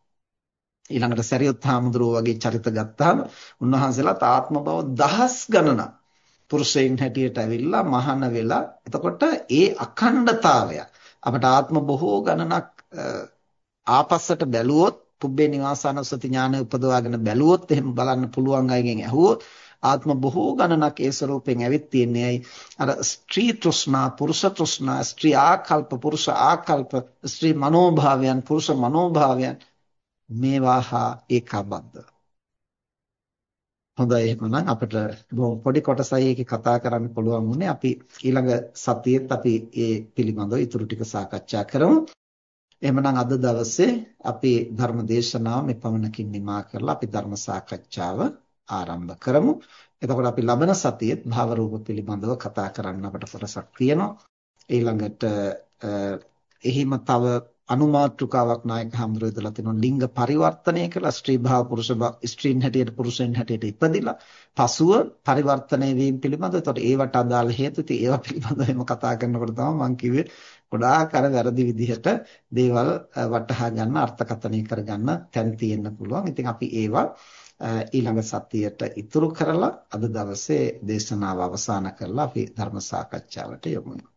ඊළඟට සරියුත් හාමුදුරුවෝ වගේ චරිත ගත්තාම උන්වහන්සේලා ආත්ම භව දහස් ගණනක් පුරුෂයින් හැටියට ඇවිල්ලා මහාන වෙලා. එතකොට ඒ අඛණ්ඩතාවය අපට ආත්ම බොහෝ ගණනක් ආපස්සට බැලුවොත් පුබ්බේ නිවාසානුස්සති ඥානය උපදවාගෙන බැලුවොත් එහෙම බලන්න පුළුවන් අයගෙන් ඇහුවොත් ආත්ම බොහෝ ගණනක් ඒ ස්වરૂපයෙන් ඇවිත් තියන්නේ. ඇයි? අර ස්ත්‍රී තෘෂ්ණා පුරුෂ තෘෂ්ණා ස්ත්‍රී ආකල්ප පුරුෂ ආකල්ප ස්ත්‍රී මනෝභාවයන් පුරුෂ මනෝභාවයන් මේවා හා ඒකාබද්ධ. හොඳයි එහෙනම් අපිට පොඩි කොටසයි ඒකේ කතා කරන්න පුළුවන් වුණේ අපි ඊළඟ සතියේත් අපි ඒ පිළිබඳව ඊටු ටික සාකච්ඡා කරමු. එහෙමනම් අද දවසේ අපි ධර්ම දේශනාව මෙපමණකින් නිමා කරලා අපි ධර්ම සාකච්ඡාව ආරම්භ කරමු. එතකොට අපි ලබන සතියේත් භාව රූප පිළිබඳව කතා කරන්න අපට කොටසක් තියෙනවා. ඊළඟට එහිම තව අනුමාත්‍රිකාවක් නායක හඳුරු ඉදලා තිනවා ලිංග පරිවර්තනය කළා ස්ත්‍රී භාව පුරුෂ භාව ස්ත්‍රීන් හැටියට පුරුෂයන් හැටියට ඉපදිලා පසුව පරිවර්තනය වීම පිළිබඳව එතකොට ඒවට අදාළ හේතු ඉතින් ඒවා පිළිබඳව එහෙම කතා කරනකොට තමයි මම කිව්වේ ගොඩාක් අර වැරදි විදිහට දේවල් වටහා ගන්න අර්ථකථනය කරගන්න තැන් තියෙන්න පුළුවන්. ඉතින් අපි ඒවා ඊළඟ සතියට ඉතුරු කරලා අද දවසේ දේශනාව අවසන් කරලා අපි ධර්ම සාකච්ඡාවට යමු.